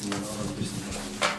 Bismillahirrahmanirrahim.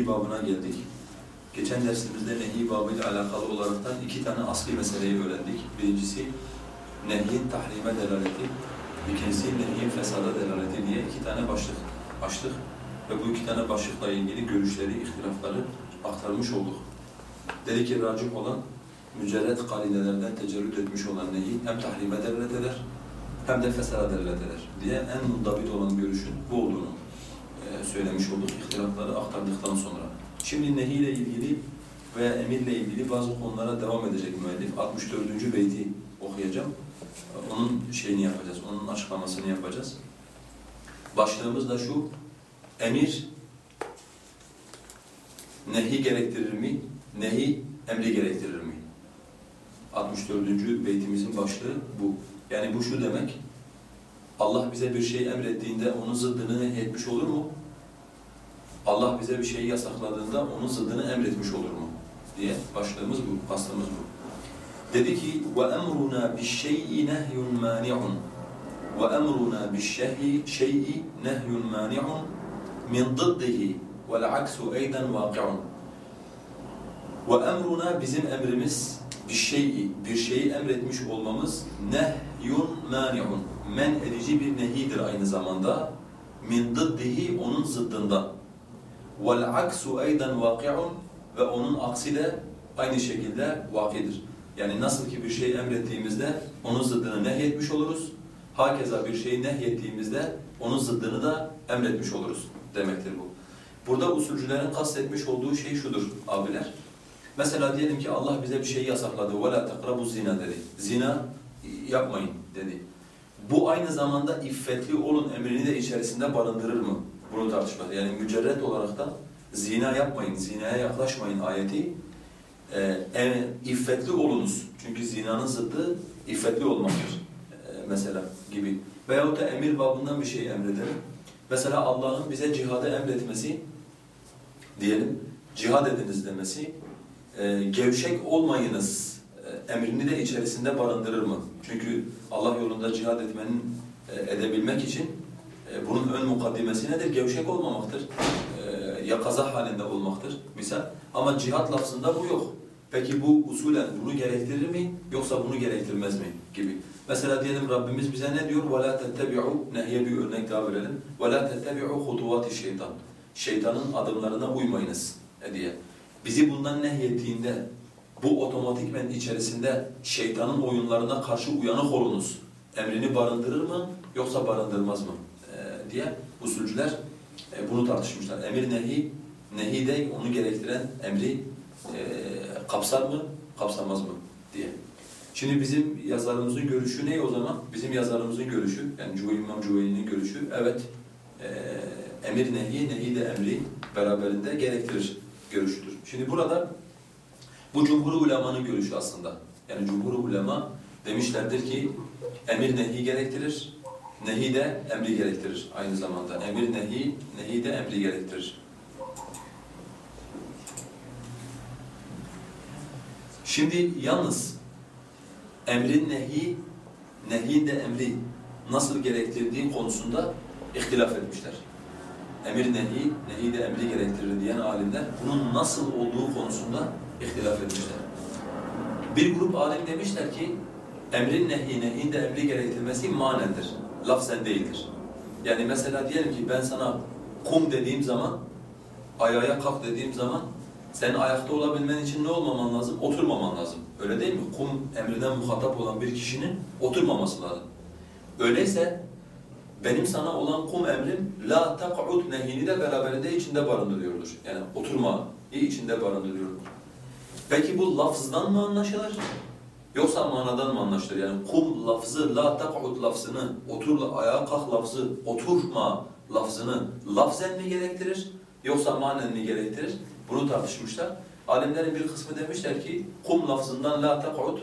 Nehi babına geldik. Geçen dersimizde nehi babıyla alakalı olaraktan iki tane asli meseleyi öğrendik. Birincisi nehyin tahrime delaleti, İkincisi nehyin fesada delaleti diye iki tane başlık açtık. Ve bu iki tane başlıkla ilgili görüşleri, ihtilafları aktarmış olduk. Dedi ki racih olan mücerret karinelerden tecerrüt etmiş olan nehi hem tahrime delalet eder hem de fesada delalet eder diye en mundabit olan görüşün bu olduğunu e, söylemiş olduk. İhtilafları aktardıktan sonra. Şimdi nehi ile ilgili veya emirle ilgili bazı konulara devam edecek müellif. 64. beyti okuyacağım. Onun şeyini yapacağız, onun açıklamasını yapacağız. Başlığımız da şu, emir nehi gerektirir mi, nehi emri gerektirir mi? 64. beytimizin başlığı bu. Yani bu şu demek, Allah bize bir şey emrettiğinde onun zıddını etmiş olur mu? Allah bize bir şeyi yasakladığında onun zıddını emretmiş olur mu? diye başlığımız bu, kastımız bu. Dedi ki وَاَمْرُنَا بِالشَّيْءِ نَهْيٌ مَانِعٌ وَاَمْرُنَا بِالشَّيْءِ شَيْءِ نَهْيٌ مَانِعٌ مِنْ ضِدِّهِ وَالْعَكْسُ اَيْدًا وَاقِعٌ وَاَمْرُنَا bizim emrimiz bir şeyi, bir şeyi emretmiş olmamız nehyun mani'un. Men edici bir nehidir aynı zamanda. Min dıddihi onun zıddında. Vel aksu eyden vaki'un ve onun aksi de aynı şekilde vakidir. Yani nasıl ki bir şey emrettiğimizde onun zıddını nehyetmiş oluruz. Hakeza bir şeyi nehyettiğimizde onun zıddını da emretmiş oluruz demektir bu. Burada usulcülerin kastetmiş olduğu şey şudur abiler. Mesela diyelim ki Allah bize bir şeyi yasakladı. وَلَا تَقْرَبُوا zina dedi. Zina yapmayın dedi. Bu aynı zamanda iffetli olun emrini de içerisinde barındırır mı? Bunu tartışmak. Yani mücerret olarak da zina yapmayın, zinaya yaklaşmayın ayeti e, en iffetli olunuz. Çünkü zinanın zıddı iffetli olmaktır. E, mesela gibi. Veyahut da emir babından bir şey emredelim. Mesela Allah'ın bize cihadı emretmesi diyelim, cihad ediniz demesi, e, gevşek olmayınız e, emrini de içerisinde barındırır mı? Çünkü Allah yolunda cihad etmenin e, edebilmek için bunun ön mukaddimesi nedir? Gevşek olmamaktır. E, yakaza halinde olmaktır misal. Ama cihat lafzında bu yok. Peki bu usulen bunu gerektirir mi yoksa bunu gerektirmez mi gibi. Mesela diyelim Rabbimiz bize ne diyor? وَلَا تَتَّبِعُوا Nehiye bir örnek daha verelim. وَلَا تَتَّبِعُوا خُطُوَاتِ şeytan. Şeytanın adımlarına uymayınız e diye. Bizi bundan nehyettiğinde bu otomatikmen içerisinde şeytanın oyunlarına karşı uyanık olunuz. Emrini barındırır mı yoksa barındırmaz mı e, Diye usulcüler e, bunu tartışmışlar. Emir nehi, nehi de onu gerektiren emri e, kapsar mı, kapsamaz mı diye. Şimdi bizim yazarımızın görüşü ne o zaman? Bizim yazarımızın görüşü, yani Cüvey İmam Cüveyli'nin görüşü, evet e, emir nehi, nehi de emri beraberinde gerektirir görüşüdür. Şimdi burada bu cumhur ulemanın görüşü aslında. Yani cumhur ulema demişlerdir ki emir nehi gerektirir, nehi de emri gerektirir aynı zamanda. Emir nehi, nehi de emri gerektirir. Şimdi yalnız emrin nehi, nehin de emri nasıl gerektirdiği konusunda ihtilaf etmişler. Emir nehi, nehi de emri gerektirir diyen alimler bunun nasıl olduğu konusunda ihtilaf etmişler. Bir grup alim demişler ki emrin nehi, nehin de emri gerektirmesi manendir, lafzen değildir. Yani mesela diyelim ki ben sana kum dediğim zaman, ayağa kalk dediğim zaman senin ayakta olabilmen için ne olmaman lazım? Oturmaman lazım. Öyle değil mi? Kum emrinden muhatap olan bir kişinin oturmaması lazım. Öyleyse benim sana olan kum emrim la tak'ud nehini de beraberinde içinde barındırıyordur. Yani oturmayı içinde barındırıyordur. Peki bu lafızdan mı anlaşılır? Yoksa manadan mı anlaşılır? Yani kum lafzı, la tak'ud lafzını, otur, ayağa kalk lafzı, oturma lafzını lafzen mi gerektirir? Yoksa manen mi gerektirir? Bunu tartışmışlar. Alimlerin bir kısmı demişler ki kum lafzından la tak'ud,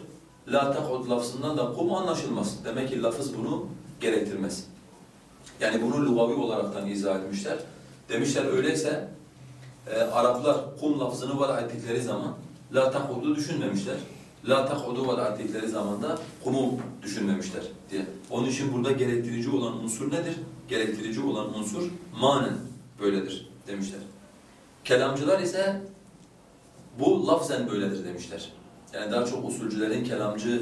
la tak'ud lafzından da kum anlaşılmaz. Demek ki lafız bunu gerektirmez. Yani bunu lugavi olaraktan izah etmişler. Demişler öyleyse e, Araplar kum lafzını var ettikleri zaman la tak'udu düşünmemişler. La tak'udu var ettikleri zaman da kumu düşünmemişler diye. Onun için burada gerektirici olan unsur nedir? Gerektirici olan unsur manen böyledir demişler. Kelamcılar ise bu lafzen böyledir demişler. Yani daha çok usulcülerin kelamcı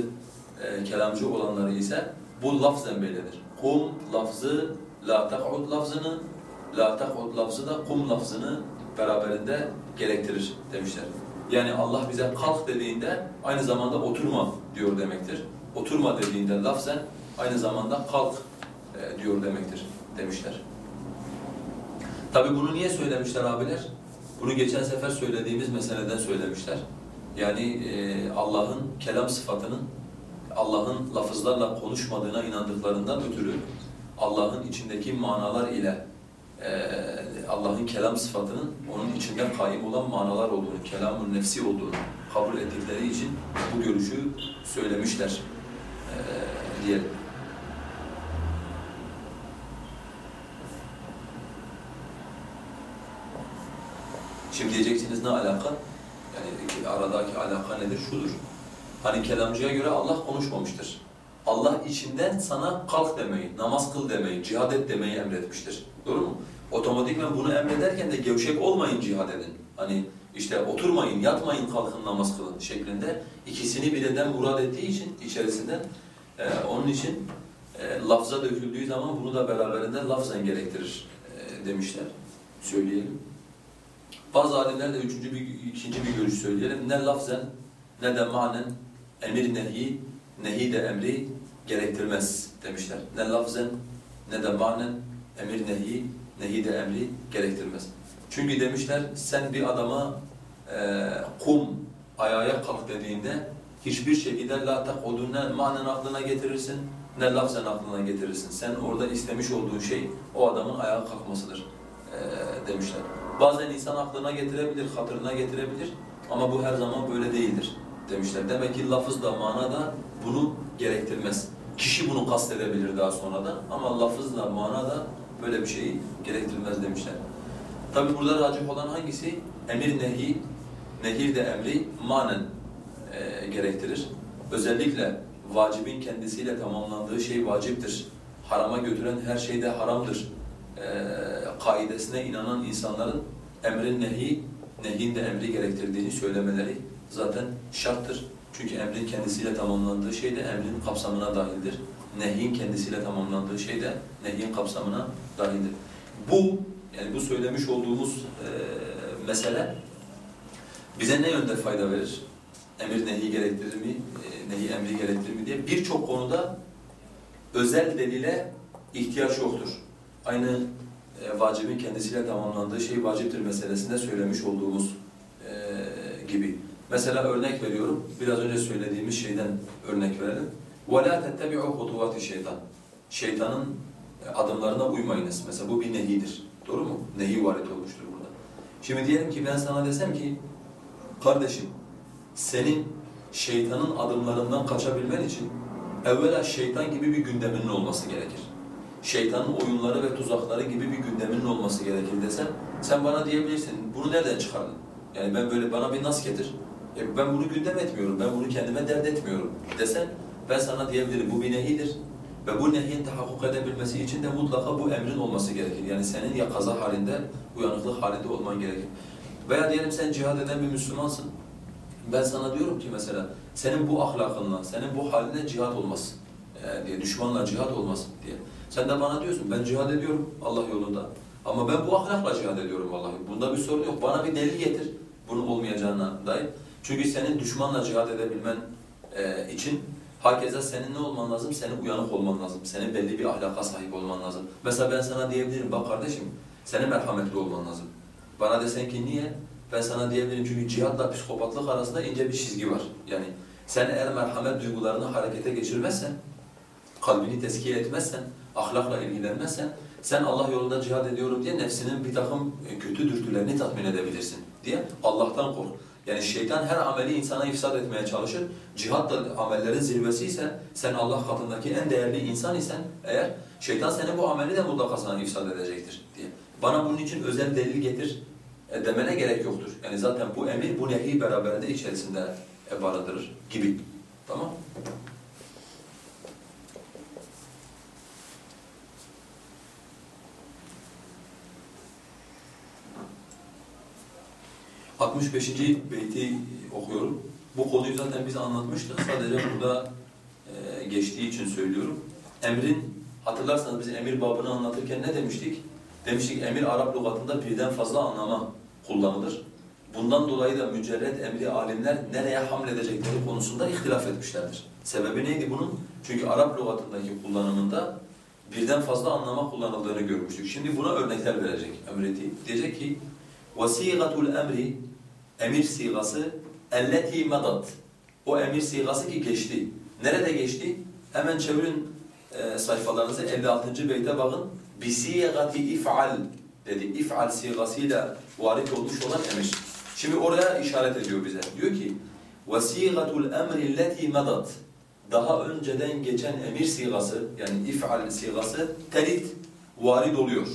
e, kelamcı olanları ise bu lafzen böyledir. Kum lafzı, la tak'ud lafzını, la tak'ud lafzı da kum lafzını beraberinde gerektirir demişler. Yani Allah bize kalk dediğinde aynı zamanda oturma diyor demektir. Oturma dediğinde lafzen aynı zamanda kalk e, diyor demektir demişler. Tabi bunu niye söylemişler abiler? Bunu geçen sefer söylediğimiz meseleden söylemişler. Yani e, Allah'ın kelam sıfatının Allah'ın lafızlarla konuşmadığına inandıklarından ötürü Allah'ın içindeki manalar ile Allah'ın kelam sıfatının onun içinde kaim olan manalar olduğunu, kelamın nefsi olduğunu kabul ettikleri için bu görüşü söylemişler e, diyelim. Şimdi diyeceksiniz ne alaka? Yani aradaki alaka nedir? Şudur. Hani kelamcıya göre Allah konuşmamıştır. Allah içinden sana kalk demeyi, namaz kıl demeyi, cihad et demeyi emretmiştir. Doğru mu? Otomatikman bunu emrederken de gevşek olmayın cihad edin. Hani işte oturmayın, yatmayın, kalkın namaz kılın şeklinde ikisini birden murad ettiği için içerisinden e, onun için e, lafza döküldüğü zaman bunu da beraberinde lafzen gerektirir e, demişler. Söyleyelim. Bazı alimler de üçüncü bir, ikinci bir görüş söyleyelim. Ne lafzen ne de manen emir nehi, nehi de emri gerektirmez demişler. Ne lafzen ne de manen emir nehi, nehi de emri gerektirmez. Çünkü demişler sen bir adama e, kum ayağa kalk dediğinde hiçbir şekilde la tak'udun ne manen aklına getirirsin ne lafzen aklına getirirsin. Sen orada istemiş olduğun şey o adamın ayağa kalkmasıdır e, demişler. Bazen insan aklına getirebilir, hatırına getirebilir ama bu her zaman böyle değildir demişler. Demek ki lafız da mana da bunu gerektirmez. Kişi bunu kastedebilir daha sonradan ama lafız da mana da böyle bir şeyi gerektirmez demişler. Tabi burada racih olan hangisi? Emir nehi, nehir de emri manen e, gerektirir. Özellikle vacibin kendisiyle tamamlandığı şey vaciptir. Harama götüren her şey de haramdır. E, kaidesine inanan insanların emrin nehi, nehin de emri gerektirdiğini söylemeleri zaten şarttır. Çünkü emrin kendisiyle tamamlandığı şey de emrin kapsamına dahildir. Nehyin kendisiyle tamamlandığı şey de nehyin kapsamına dahildir. Bu, yani bu söylemiş olduğumuz e, mesele bize ne yönde fayda verir? Emir nehi gerektirir mi, e, nehi emri gerektirir mi diye birçok konuda özel delile ihtiyaç yoktur. Aynı e, vacibin kendisiyle tamamlandığı şey vaciptir meselesinde söylemiş olduğumuz e, gibi. Mesela örnek veriyorum, biraz önce söylediğimiz şeyden örnek verelim. وَلَا تَتَّبِعُوا خُطُوَاتِ şeytan. Şeytanın adımlarına uymayınız. Mesela bu bir nehidir. Doğru mu? Nehi varit olmuştur burada. Şimdi diyelim ki ben sana desem ki, kardeşim senin şeytanın adımlarından kaçabilmen için evvela şeytan gibi bir gündeminin olması gerekir. Şeytanın oyunları ve tuzakları gibi bir gündeminin olması gerekir desem, sen bana diyebilirsin, bunu nereden çıkardın? Yani ben böyle bana bir nas getir. E ben bunu gündem etmiyorum, ben bunu kendime dert etmiyorum desen ben sana diyebilirim bu bir nehidir. Ve bu nehyin tahakkuk edebilmesi için de mutlaka bu emrin olması gerekir. Yani senin ya kaza halinde, uyanıklık halinde olman gerekir. Veya diyelim sen cihad eden bir Müslümansın. Ben sana diyorum ki mesela senin bu ahlakınla, senin bu haline cihad olmaz e, diye, düşmanla cihad olmaz diye. Sen de bana diyorsun ben cihad ediyorum Allah yolunda. Ama ben bu ahlakla cihad ediyorum vallahi. Bunda bir sorun yok. Bana bir delil getir bunun olmayacağına dair. Çünkü senin düşmanla cihad edebilmen e, için hakeza senin ne olman lazım? Senin uyanık olman lazım. Senin belli bir ahlaka sahip olman lazım. Mesela ben sana diyebilirim, bak kardeşim, senin merhametli olman lazım. Bana desen ki niye? Ben sana diyebilirim çünkü cihatla psikopatlık arasında ince bir çizgi var. Yani Sen eğer merhamet duygularını harekete geçirmezsen, kalbini tezkiye etmezsen, ahlakla ilgilenmezsen, sen Allah yolunda cihad ediyorum diye nefsinin bir takım e, kötü dürtülerini tatmin edebilirsin diye Allah'tan kork. Yani şeytan her ameli insana ifsad etmeye çalışır. Cihat da amellerin zirvesi ise, sen Allah katındaki en değerli insan isen eğer, şeytan senin bu ameli de mutlaka sana ifsad edecektir diye. Bana bunun için özel delil getir e, demene gerek yoktur. Yani zaten bu emir, bu nehi beraberinde içerisinde e, barındırır gibi. Tamam 65. beyti okuyorum. Bu konuyu zaten biz anlatmıştık. Sadece burada e, geçtiği için söylüyorum. Emrin, hatırlarsanız biz emir babını anlatırken ne demiştik? Demiştik emir Arap lügatında birden fazla anlama kullanılır. Bundan dolayı da mücerred emri alimler nereye hamledecekleri konusunda ihtilaf etmişlerdir. Sebebi neydi bunun? Çünkü Arap lügatındaki kullanımında birden fazla anlama kullanıldığını görmüştük. Şimdi buna örnekler verecek emreti. Diyecek ki وَسِيغَةُ emri Emir sigası elleti madat. O emir sigası ki geçti. Nerede geçti? Hemen çevirin e, sayfalarınızı 56. beyte bakın. Bisigati if'al dedi. İf'al sigasıyla varit olmuş olan emir. Şimdi oraya işaret ediyor bize. Diyor ki وَسِيغَةُ الْاَمْرِ الَّتِي مَدَتْ Daha önceden geçen emir sigası yani if'al sigası terit, varid oluyor.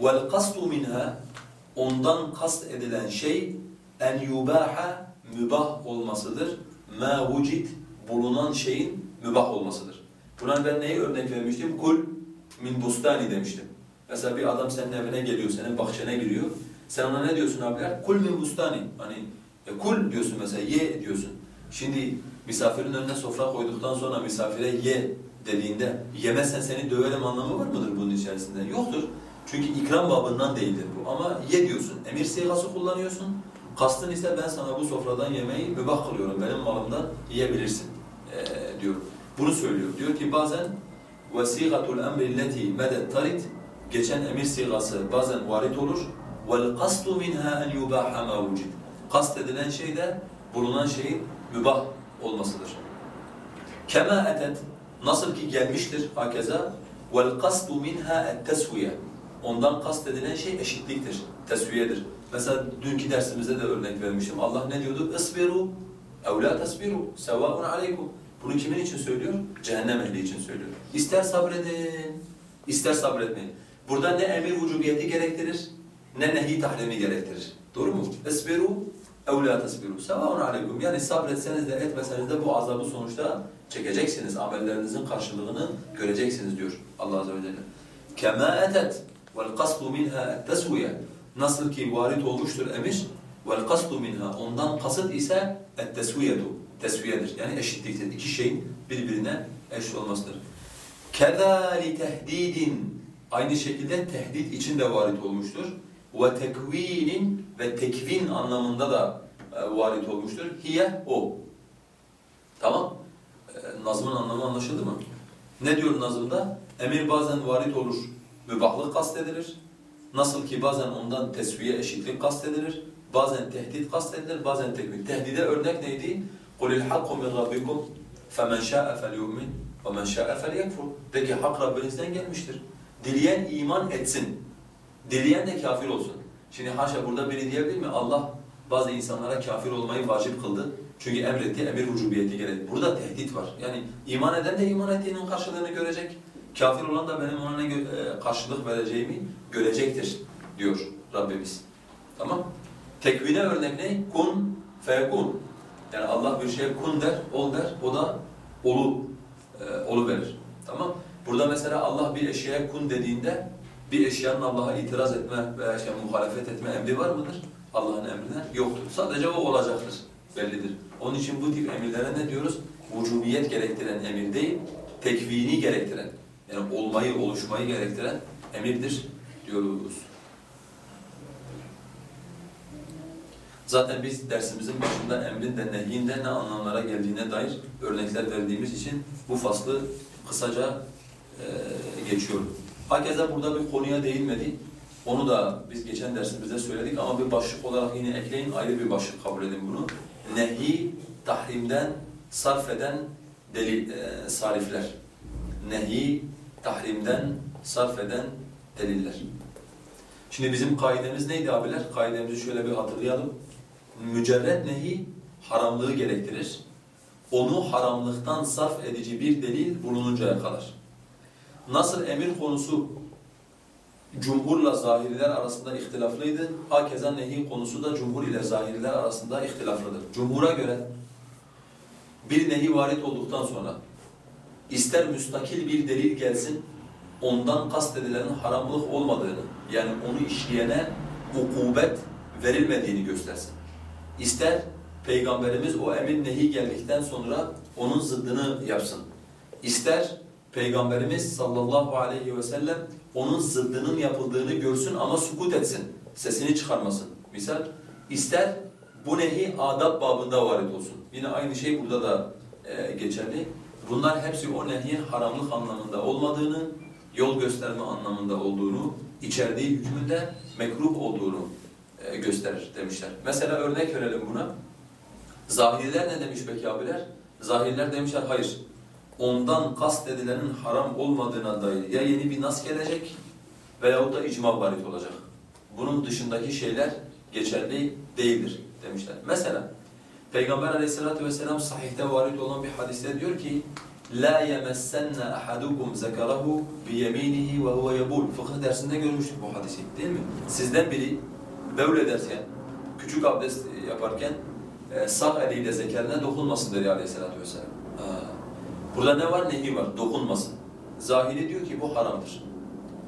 وَالْقَصْدُ مِنْهَا ondan kast edilen şey en yubaha mübah olmasıdır. Ma vucid bulunan şeyin mübah olmasıdır. Buna ben neyi örnek vermiştim? Kul min bustani demiştim. Mesela bir adam senin evine geliyor, senin bahçene giriyor. Sen ona ne diyorsun abiler? Kul min bustani. Hani e, kul diyorsun mesela, ye diyorsun. Şimdi misafirin önüne sofra koyduktan sonra misafire ye dediğinde yemezsen seni döverim anlamı var mıdır bunun içerisinde? Yoktur. Çünkü ikram babından değildir bu. Ama ye diyorsun, emir sigası kullanıyorsun. Kastın ise ben sana bu sofradan yemeği mübah kılıyorum, benim malımdan yiyebilirsin ee, diyor. Bunu söylüyor. Diyor ki bazen وَسِيغَةُ الْاَمْرِ الَّتِي مَدَتْ tarit Geçen emir sigası bazen varit olur. وَالْقَصْدُ مِنْهَا اَنْ يُبَاحَ مَا وُجِدْ Kast edilen şey de bulunan şeyin mübah olmasıdır. كَمَا اَتَتْ Nasıl ki gelmiştir hakeza وَالْقَصْدُ مِنْهَا التَّسْوِيَ Ondan kast edilen şey eşitliktir, tesviyedir. Mesela dünkü dersimizde de örnek vermiştim. Allah ne diyordu? Isbiru ev la tasbiru sevaun aleykum. Bunu kimin için söylüyor? Cehennem ehli için söylüyor. İster sabredin, ister sabretmeyin. Burada ne emir vücubiyeti gerektirir, ne nehi tahrimi gerektirir. Doğru mu? Isbiru ev la tasbiru sevaun aleykum. Yani sabretseniz de etmeseniz de bu azabı sonuçta çekeceksiniz. Amellerinizin karşılığını göreceksiniz diyor Allah Azze ve Celle. Kema etet وَالْقَصْدُ مِنْهَا التَّسْوِيَ Nasıl ki varit olmuştur emir, وَالْقَصْدُ minha Ondan kasıt ise التَّسْوِيَةُ Tesviyedir. Yani eşitliktir. İki şeyin birbirine eş olmasıdır. كَذَٰلِ تَهْدِيدٍ Aynı şekilde tehdit için de varit olmuştur. وَتَكْو۪ينٍ ve tekvin anlamında da e, varit olmuştur. Hiye o. Tamam. E, nazmın anlamı anlaşıldı mı? Ne diyor nazımda? Emir bazen varit olur, mübahlık kastedilir. Nasıl ki bazen ondan tesviye, eşitlik kastedilir. Bazen tehdit kastedilir, bazen tekvin. Tehdide örnek neydi? قُلِ الْحَقُّ مِنْ رَبِّكُمْ فَمَنْ شَاءَ فَلْيُؤْمِنْ وَمَنْ شَاءَ فَلْيَكْفُرْ De ki hak Rabbinizden gelmiştir. Dileyen iman etsin. Dileyen de kafir olsun. Şimdi haşa burada biri diyebilir mi? Allah bazı insanlara kafir olmayı vacip kıldı. Çünkü emretti, emir vücubiyeti gerek. Burada tehdit var. Yani iman eden de iman ettiğinin karşılığını görecek. Kafir olan da benim ona ne e, karşılık vereceğimi görecektir diyor Rabbimiz. Tamam? Tekvine örnek ne? Kun feyekun. Yani Allah bir şeye kun der, ol der, o da olu, e, olu verir. Tamam? Burada mesela Allah bir eşyaya kun dediğinde bir eşyanın Allah'a itiraz etme veya işte muhalefet etme emri var mıdır? Allah'ın emrine yoktur. Sadece o olacaktır, bellidir. Onun için bu tip emirlere ne diyoruz? Vücubiyet gerektiren emir değil, tekvini gerektiren, yani olmayı, oluşmayı gerektiren emirdir diyoruz. Zaten biz dersimizin başında emrin de nehyin de ne anlamlara geldiğine dair örnekler verdiğimiz için bu faslı kısaca e, geçiyorum. Hakeza burada bir konuya değinmedi. Onu da biz geçen dersimizde söyledik ama bir başlık olarak yine ekleyin, ayrı bir başlık kabul edin bunu. Nehi tahrimden sarf eden delil, e, sarifler. Nehi tahrimden sarf eden deliller. Şimdi bizim kaidemiz neydi abiler? Kaidemizi şöyle bir hatırlayalım. Mücerred nehi haramlığı gerektirir. Onu haramlıktan sarf edici bir delil bulununcaya kadar. Nasıl emir konusu cumhurla zahiriler arasında ihtilaflıydı. Hakeza nehi konusu da cumhur ile zahiriler arasında ihtilaflıdır. Cumhura göre bir nehi varit olduktan sonra ister müstakil bir delil gelsin, ondan kastedilenin haramlık olmadığını, yani onu işleyene ukubet verilmediğini göstersin. İster Peygamberimiz o emir nehi geldikten sonra onun zıddını yapsın. İster Peygamberimiz sallallahu aleyhi ve sellem onun zıddının yapıldığını görsün ama sukut etsin, sesini çıkarmasın. Misal, ister bu nehi adab babında varit olsun. Yine aynı şey burada da e, geçerli. Bunlar hepsi o nehiyin haramlık anlamında olmadığını, yol gösterme anlamında olduğunu, içerdiği hükmünde mekruh olduğunu e, gösterir demişler. Mesela örnek verelim buna. Zahiriler ne demiş peki abiler? Zahiriler demişler hayır. Ondan kast edilenin haram olmadığına dair ya yeni bir nas gelecek veyahut da icma varit olacak. Bunun dışındaki şeyler geçerli değildir demişler. Mesela Peygamber aleyhissalatu vesselam sahihte varit olan bir hadiste diyor ki La yemessenne ahadukum zekarahu bi yeminihi ve huve yebul. Fıkıh dersinde görmüştük bu hadisi değil mi? Sizden biri böyle ederken, küçük abdest yaparken e, sağ eliyle zekerine dokunmasın dedi aleyhissalatu vesselam. Burada ne var? Nehi var. Dokunmasın. Zahiri diyor ki bu haramdır.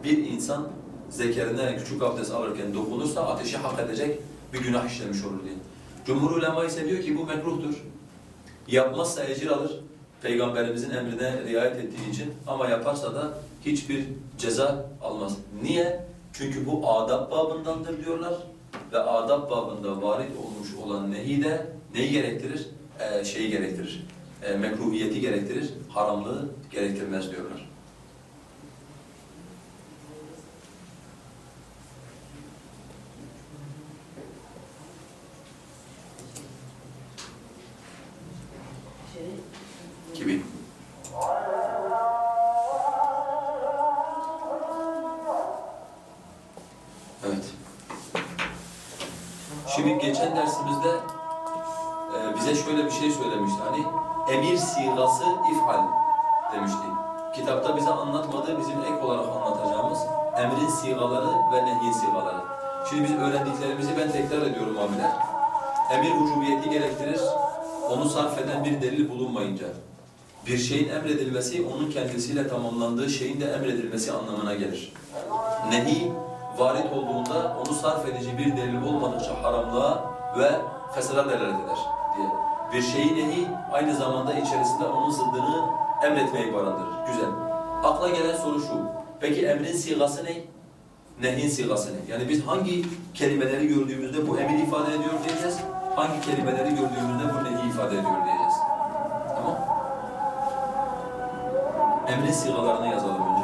Bir insan zekerine küçük abdest alırken dokunursa ateşi hak edecek bir günah işlemiş olur diye. Cumhur ulema ise diyor ki bu mekruhtur. Yapmazsa ecir alır. Peygamberimizin emrine riayet ettiği için ama yaparsa da hiçbir ceza almaz. Niye? Çünkü bu adab babındandır diyorlar ve adab babında varit olmuş olan nehi de neyi gerektirir? Ee, şeyi gerektirir. Ee, mekruhiyeti gerektirir, haramlığı gerektirmez diyorlar. Bir şeyin emredilmesi, onun kendisiyle tamamlandığı şeyin de emredilmesi anlamına gelir. Nehi, varit olduğunda onu sarf edici bir delil olmadıkça haramlığa ve fesada delalet eder diye. Bir şeyi nehi, aynı zamanda içerisinde onun zıddını emretmeyi barındırır. Güzel. Akla gelen soru şu, peki emrin sigası ne? Nehin sigası ne? Yani biz hangi kelimeleri gördüğümüzde bu emir ifade ediyor diyeceğiz, hangi kelimeleri gördüğümüzde bu nehi ifade ediyor diyeceğiz. Emrin sigalarını yazalım önce.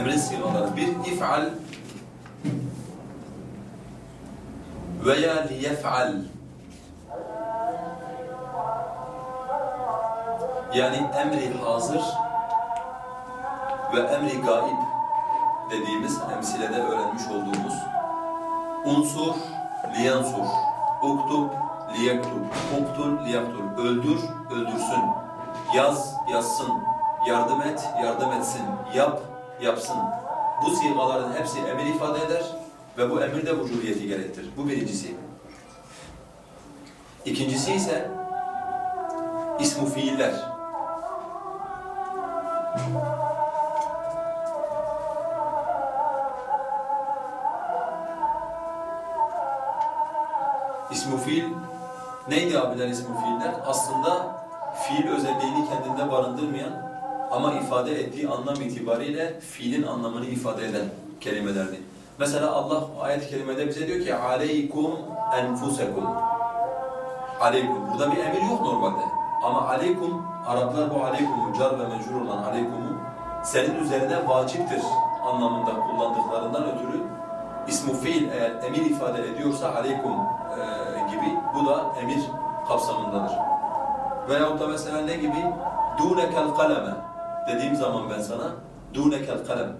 Emrin sigaları. Bir, if'al veya liyef'al. Yani emri hazır ve emri gaib dediğimiz emsilede öğrenmiş olduğumuz unsur liyansur, uktub liyaktub, uktul liyaktul, öldür öldürsün, yaz yazsın, yardım et yardım etsin, yap yapsın. Bu sigaların hepsi emir ifade eder ve bu emir de vücubiyeti gerektirir. Bu birincisi. İkincisi ise ismu fiiller. İsmu fiiller? Aslında fiil özelliğini kendinde barındırmayan ama ifade ettiği anlam itibariyle fiilin anlamını ifade eden kelimelerdi. Mesela Allah ayet-i kerimede bize diyor ki aleykum enfusekum. Aleykum. Burada bir emir yok normalde. Ama aleykum, Araplar bu aleykumu, car ve mecrur olan aleykumu senin üzerine vaciptir anlamında kullandıklarından ötürü ismu fiil eğer emir ifade ediyorsa aleykum e, gibi bu da emir kapsamındadır. Veyahut da mesela ne gibi? Dûnekel kaleme dediğim zaman ben sana dûnekel kalem.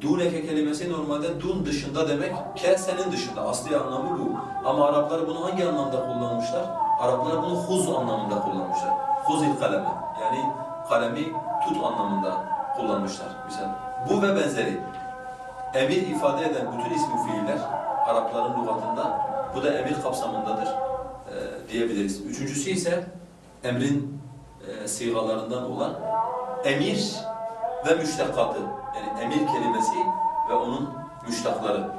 Dûneke kelimesi normalde dun dışında demek, ke senin dışında. Asli anlamı bu. Ama Araplar bunu hangi anlamda kullanmışlar? Araplar bunu huz anlamında kullanmışlar. Huzil kaleme. Yani kalemi tut anlamında kullanmışlar. Mesela bu ve benzeri. Emir ifade eden bütün ismi fiiller Arapların lügatında bu da emir kapsamındadır e, diyebiliriz. Üçüncüsü ise emrin e, sigalarından olan emir ve müştakatı. Yani emir kelimesi ve onun müştakları.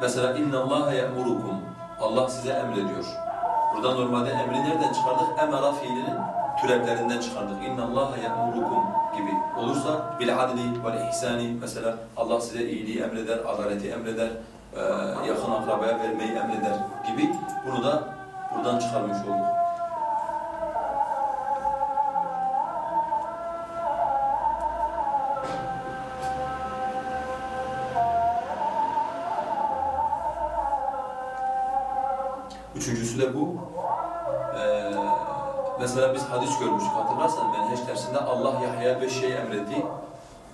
Mesela inna Allah ya'murukum. Allah size emrediyor. Burada normalde emri nereden çıkardık? Emara fiilinin türevlerinden çıkardık. İnna Allah ya'murukum gibi olursa bil adli vel ihsani mesela Allah size iyiliği emreder, adaleti emreder, yakın akrabaya vermeyi emreder gibi bunu da buradan çıkarmış olduk. Mesela biz hadis görmüştük hatırlarsan Menheş dersinde Allah Yahya'ya beş şey emretti.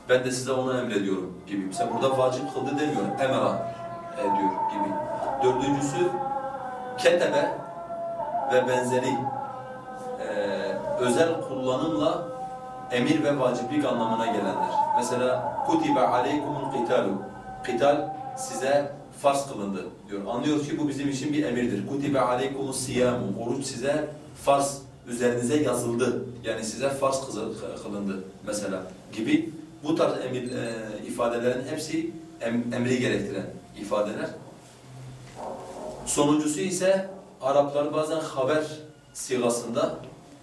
Ben de size onu emrediyorum gibi. Mesela burada vacip kıldı demiyorum. Emra ediyor gibi. Dördüncüsü ketebe ve benzeri ee, özel kullanımla emir ve vaciplik anlamına gelenler. Mesela kutibe aleykumul qitalu. Qital size farz kılındı diyor. Anlıyoruz ki bu bizim için bir emirdir. Kutibe aleykumus siyamu. Oruç size farz üzerinize yazıldı. Yani size farz kılındı mesela gibi. Bu tarz emir, e, ifadelerin hepsi em, emri gerektiren ifadeler. Sonuncusu ise Araplar bazen haber sigasında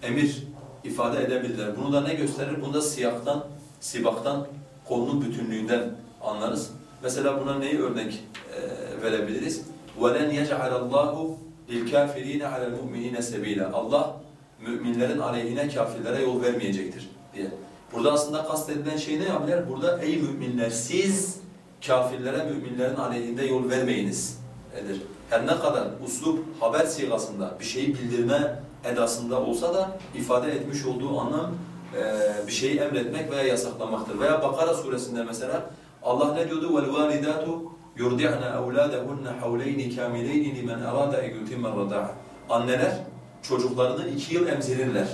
emir ifade edebilirler. Bunu da ne gösterir? Bunu da siyaktan, sibaktan, konunun bütünlüğünden anlarız. Mesela buna neyi örnek e, verebiliriz? وَلَنْ يَجْعَلَ اللّٰهُ لِلْكَافِر۪ينَ عَلَى الْمُؤْمِن۪ينَ سَب۪يلًا Allah müminlerin aleyhine kafirlere yol vermeyecektir diye. Burada aslında kastedilen şey ne yapıyorlar? Burada ey müminler siz kafirlere müminlerin aleyhinde yol vermeyiniz edir. Her ne kadar uslup haber sigasında bir şeyi bildirme edasında olsa da ifade etmiş olduğu anlam e, bir şeyi emretmek veya yasaklamaktır. Veya Bakara suresinde mesela Allah ne diyordu? وَالْوَالِدَاتُ يُرْدِعْنَ أَوْلَادَهُنَّ حَوْلَيْنِ كَامِلَيْنِ لِمَنْ أَرَادَ اَيْيُتِمَّ الرَّدَاعَ Anneler çocuklarını iki yıl emzirirler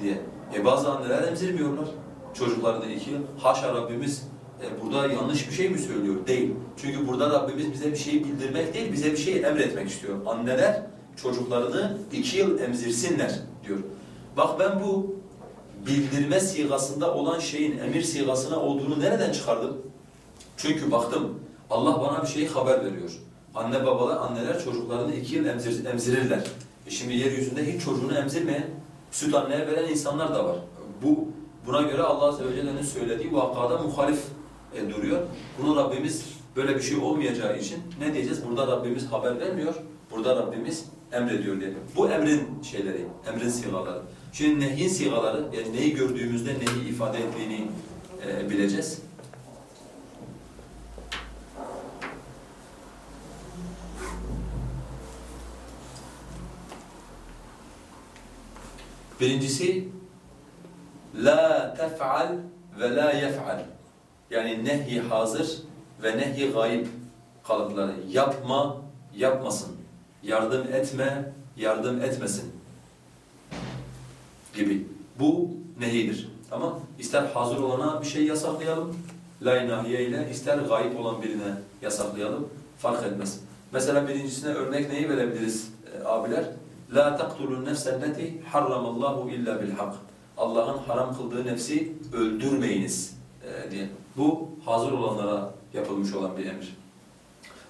diye. E bazı anneler emzirmiyorlar çocuklarını iki yıl. Haşa Rabbimiz e, burada yanlış bir şey mi söylüyor? Değil. Çünkü burada Rabbimiz bize bir şeyi bildirmek değil, bize bir şeyi emretmek istiyor. Anneler çocuklarını iki yıl emzirsinler diyor. Bak ben bu bildirme sigasında olan şeyin emir sigasına olduğunu nereden çıkardım? Çünkü baktım Allah bana bir şeyi haber veriyor. Anne babalar, anneler çocuklarını iki yıl emzir, emzirirler. E şimdi yeryüzünde hiç çocuğunu emzirmeyen, süt anneye veren insanlar da var. Bu Buna göre Allah Azze ve Celle'nin söylediği vakada muhalif e, duruyor. Bunu Rabbimiz böyle bir şey olmayacağı için ne diyeceğiz? Burada Rabbimiz haber vermiyor, burada Rabbimiz emrediyor diye. Bu emrin şeyleri, emrin sigaları. Şimdi nehyin sigaları, yani neyi gördüğümüzde neyi ifade ettiğini e, bileceğiz. Birincisi la tef'al ve la yef'al. Yani nehi hazır ve nehi gayb kalıpları. Yapma, yapmasın. Yardım etme, yardım etmesin gibi. Bu nehidir. Ama ister hazır olana bir şey yasaklayalım, la nahiye ile ister gayb olan birine yasaklayalım, fark etmez. Mesela birincisine örnek neyi verebiliriz e, abiler? La taqtulun nefselleti harramallahu illa bil hak. Allah'ın haram kıldığı nefsi öldürmeyiniz e, diye. Bu hazır olanlara yapılmış olan bir emir.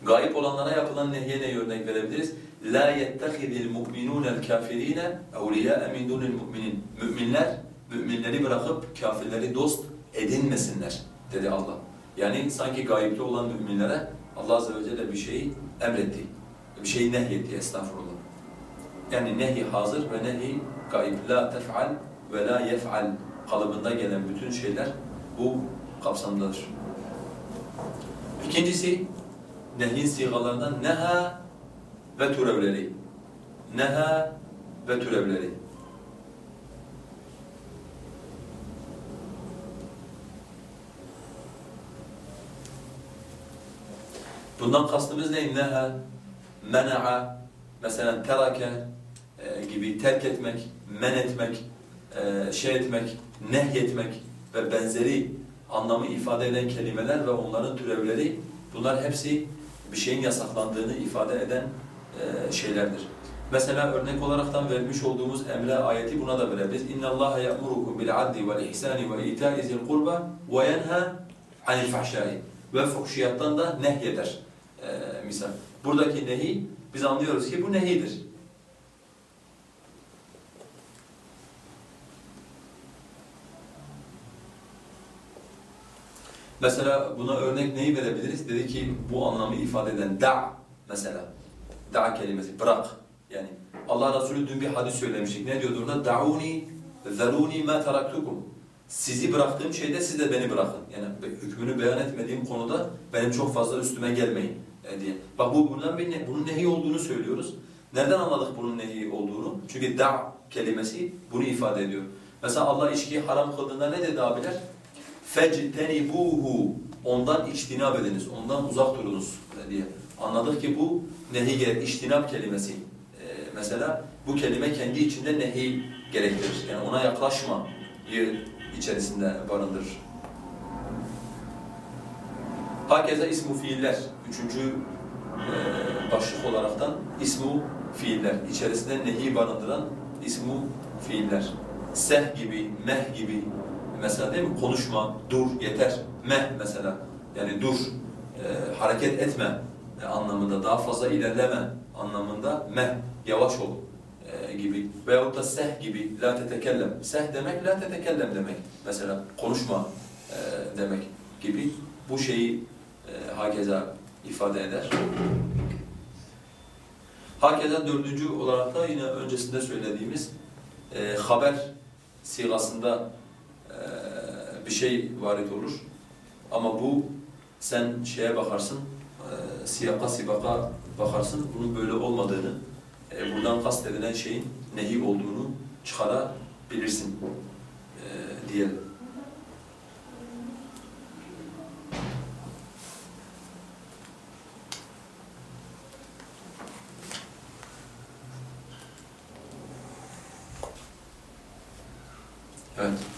Gayip olanlara yapılan nehye neye örnek verebiliriz? La yettehidil mu'minûnel kafirîne evliyâe min dûnil mu'minin. Müminler, müminleri bırakıp kafirleri dost edinmesinler dedi Allah. Yani sanki gayipte olan müminlere Allah Azze ve Celle bir şeyi emretti. Bir şeyi nehyetti estağfurullah. Yani nehi hazır ve nehi gayb. La tef'al ve la yef'al kalıbında gelen bütün şeyler bu kapsamdadır. İkincisi nehyin sigalarından neha ve türevleri. Neha ve türevleri. Bundan kastımız ne? Neha, mena'a, mesela terake e, gibi terk etmek, men etmek, e, şey etmek, nehyetmek ve benzeri anlamı ifade eden kelimeler ve onların türevleri bunlar hepsi bir şeyin yasaklandığını ifade eden e, şeylerdir. Mesela örnek olaraktan vermiş olduğumuz emre ayeti buna da verebiliriz. İnna Allaha ya'murukum bil adli vel ihsani ve ita'i zil kurba ve yenha anil ve fuhşiyattan da nehyeder. Ee, misal. Buradaki nehi biz anlıyoruz ki bu nehidir. Mesela buna örnek neyi verebiliriz? Dedi ki bu anlamı ifade eden da mesela. Da kelimesi bırak. Yani Allah Resulü dün bir hadis söylemiştik. Ne diyordu orada? Da'uni zaruni ma taraktukum. Sizi bıraktığım şeyde siz de beni bırakın. Yani hükmünü beyan etmediğim konuda benim çok fazla üstüme gelmeyin e, diye. Bak bu bundan bir ne, bunun nehi olduğunu söylüyoruz. Nereden anladık bunun nehi olduğunu? Çünkü da kelimesi bunu ifade ediyor. Mesela Allah içkiyi haram kıldığında ne dedi abiler? fectenibuhu ondan içtinab ediniz, ondan uzak durunuz diye. Anladık ki bu nehiye içtinab kelimesi e, mesela bu kelime kendi içinde nehi gerektirir. Yani ona yaklaşma içerisinde barındırır. Hakeze ismu fiiller. Üçüncü e, başlık olaraktan ismu fiiller. İçerisinde nehi barındıran ismu fiiller. Seh gibi, meh gibi, mesela değil mi? Konuşma, dur, yeter. Meh mesela, yani dur, e, hareket etme e, anlamında, daha fazla ilerleme anlamında meh, yavaş ol e, gibi. Veyahut da seh gibi, la tetekellem. Seh demek, la tetekellem demek. Mesela konuşma e, demek gibi. Bu şeyi e, hakeza ifade eder. Hakeza dördüncü olarak da yine öncesinde söylediğimiz e, haber sigasında bir şey varit olur. Ama bu sen şeye bakarsın, e, siyaka sibaka bakarsın, bunun böyle olmadığını, e, buradan kastedilen şeyin nehi olduğunu çıkarabilirsin e, diyelim. Evet.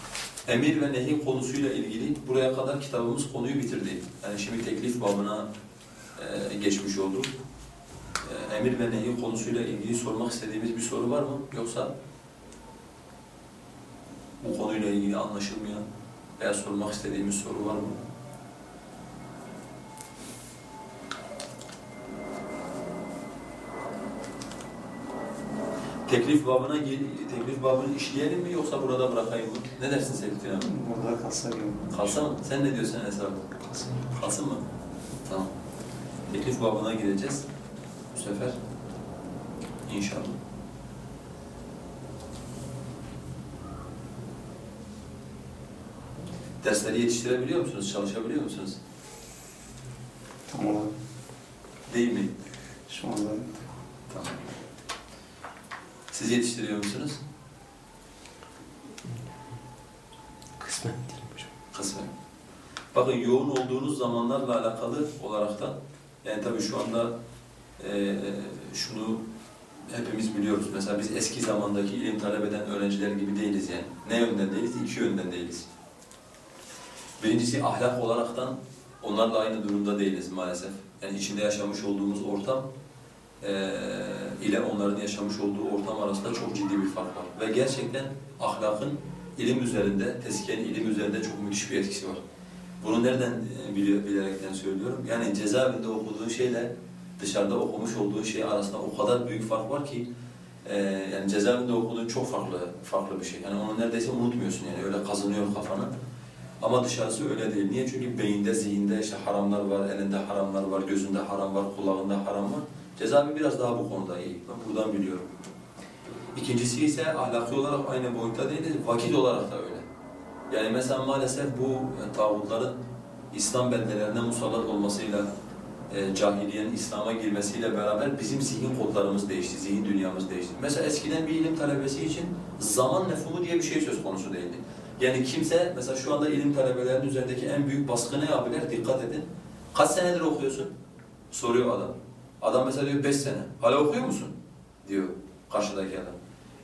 Emir ve nehi konusuyla ilgili buraya kadar kitabımız konuyu bitirdi. Yani şimdi teklif babına e, geçmiş olduk. E, emir ve nehi konusuyla ilgili sormak istediğimiz bir soru var mı? Yoksa bu konuyla ilgili anlaşılmayan veya sormak istediğimiz soru var mı? Teklif babına teklif babını işleyelim mi yoksa burada bırakayım mı? Ne dersin Seyfettin abi? Burada kalsa gibi. Kalsa mı? Sen ne diyorsun Enes abi? Kalsın. Kalsın mı? Tamam. Teklif babına gireceğiz bu sefer. İnşallah. Dersleri yetiştirebiliyor musunuz? Çalışabiliyor musunuz? Tam olarak Değil mi? şu anda Tamam. Siz yetiştiriyor musunuz? kısmen diyelim hocam. Kısmen. Bakın yoğun olduğunuz zamanlarla alakalı olaraktan yani tabii şu anda eee şunu hepimiz biliyoruz. Mesela biz eski zamandaki ilim talep eden öğrenciler gibi değiliz yani. Ne yönden değiliz? İki yönden değiliz. Birincisi ahlak olaraktan onlarla aynı durumda değiliz maalesef. Yani içinde yaşamış olduğumuz ortam eee, ile onların yaşamış olduğu ortam arasında çok ciddi bir fark var. Ve gerçekten ahlakın ilim üzerinde, tezkiyenin ilim üzerinde çok müthiş bir etkisi var. Bunu nereden e, bili- bilerekten söylüyorum? Yani cezaevinde okuduğun şeyle dışarıda okumuş olduğun şey arasında o kadar büyük fark var ki e, yani cezaevinde okuduğun çok farklı farklı bir şey. Yani onu neredeyse unutmuyorsun yani öyle kazınıyor kafana. Ama dışarısı öyle değil. Niye? Çünkü beyinde, zihinde işte haramlar var, elinde haramlar var, gözünde haram var, kulağında haram var. Cezaevi biraz daha bu konuda iyi. Ben buradan biliyorum. İkincisi ise ahlaki olarak aynı boyutta değil, vakit olarak da öyle. Yani mesela maalesef bu e, tağutların İslam beldelerine musallat olmasıyla, e, cahiliyenin İslam'a girmesiyle beraber bizim zihin kodlarımız değişti, zihin dünyamız değişti. Mesela eskiden bir ilim talebesi için zaman mefhumu diye bir şey söz konusu değildi. Yani kimse, mesela şu anda ilim talebelerinin üzerindeki en büyük baskı ne abiler? Dikkat edin. Kaç senedir okuyorsun? Soruyor adam. Adam mesela diyor beş sene. Hala okuyor musun? Diyor karşıdaki adam.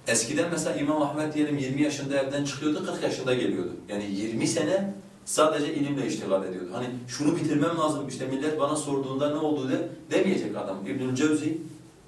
Eskiden mesela İmam Ahmet diyelim 20 yaşında evden çıkıyordu, 40 yaşında geliyordu. Yani 20 sene sadece ilimle iştigal ediyordu. Hani şunu bitirmem lazım, işte millet bana sorduğunda ne oldu de demeyecek adam. İbnül Cevzi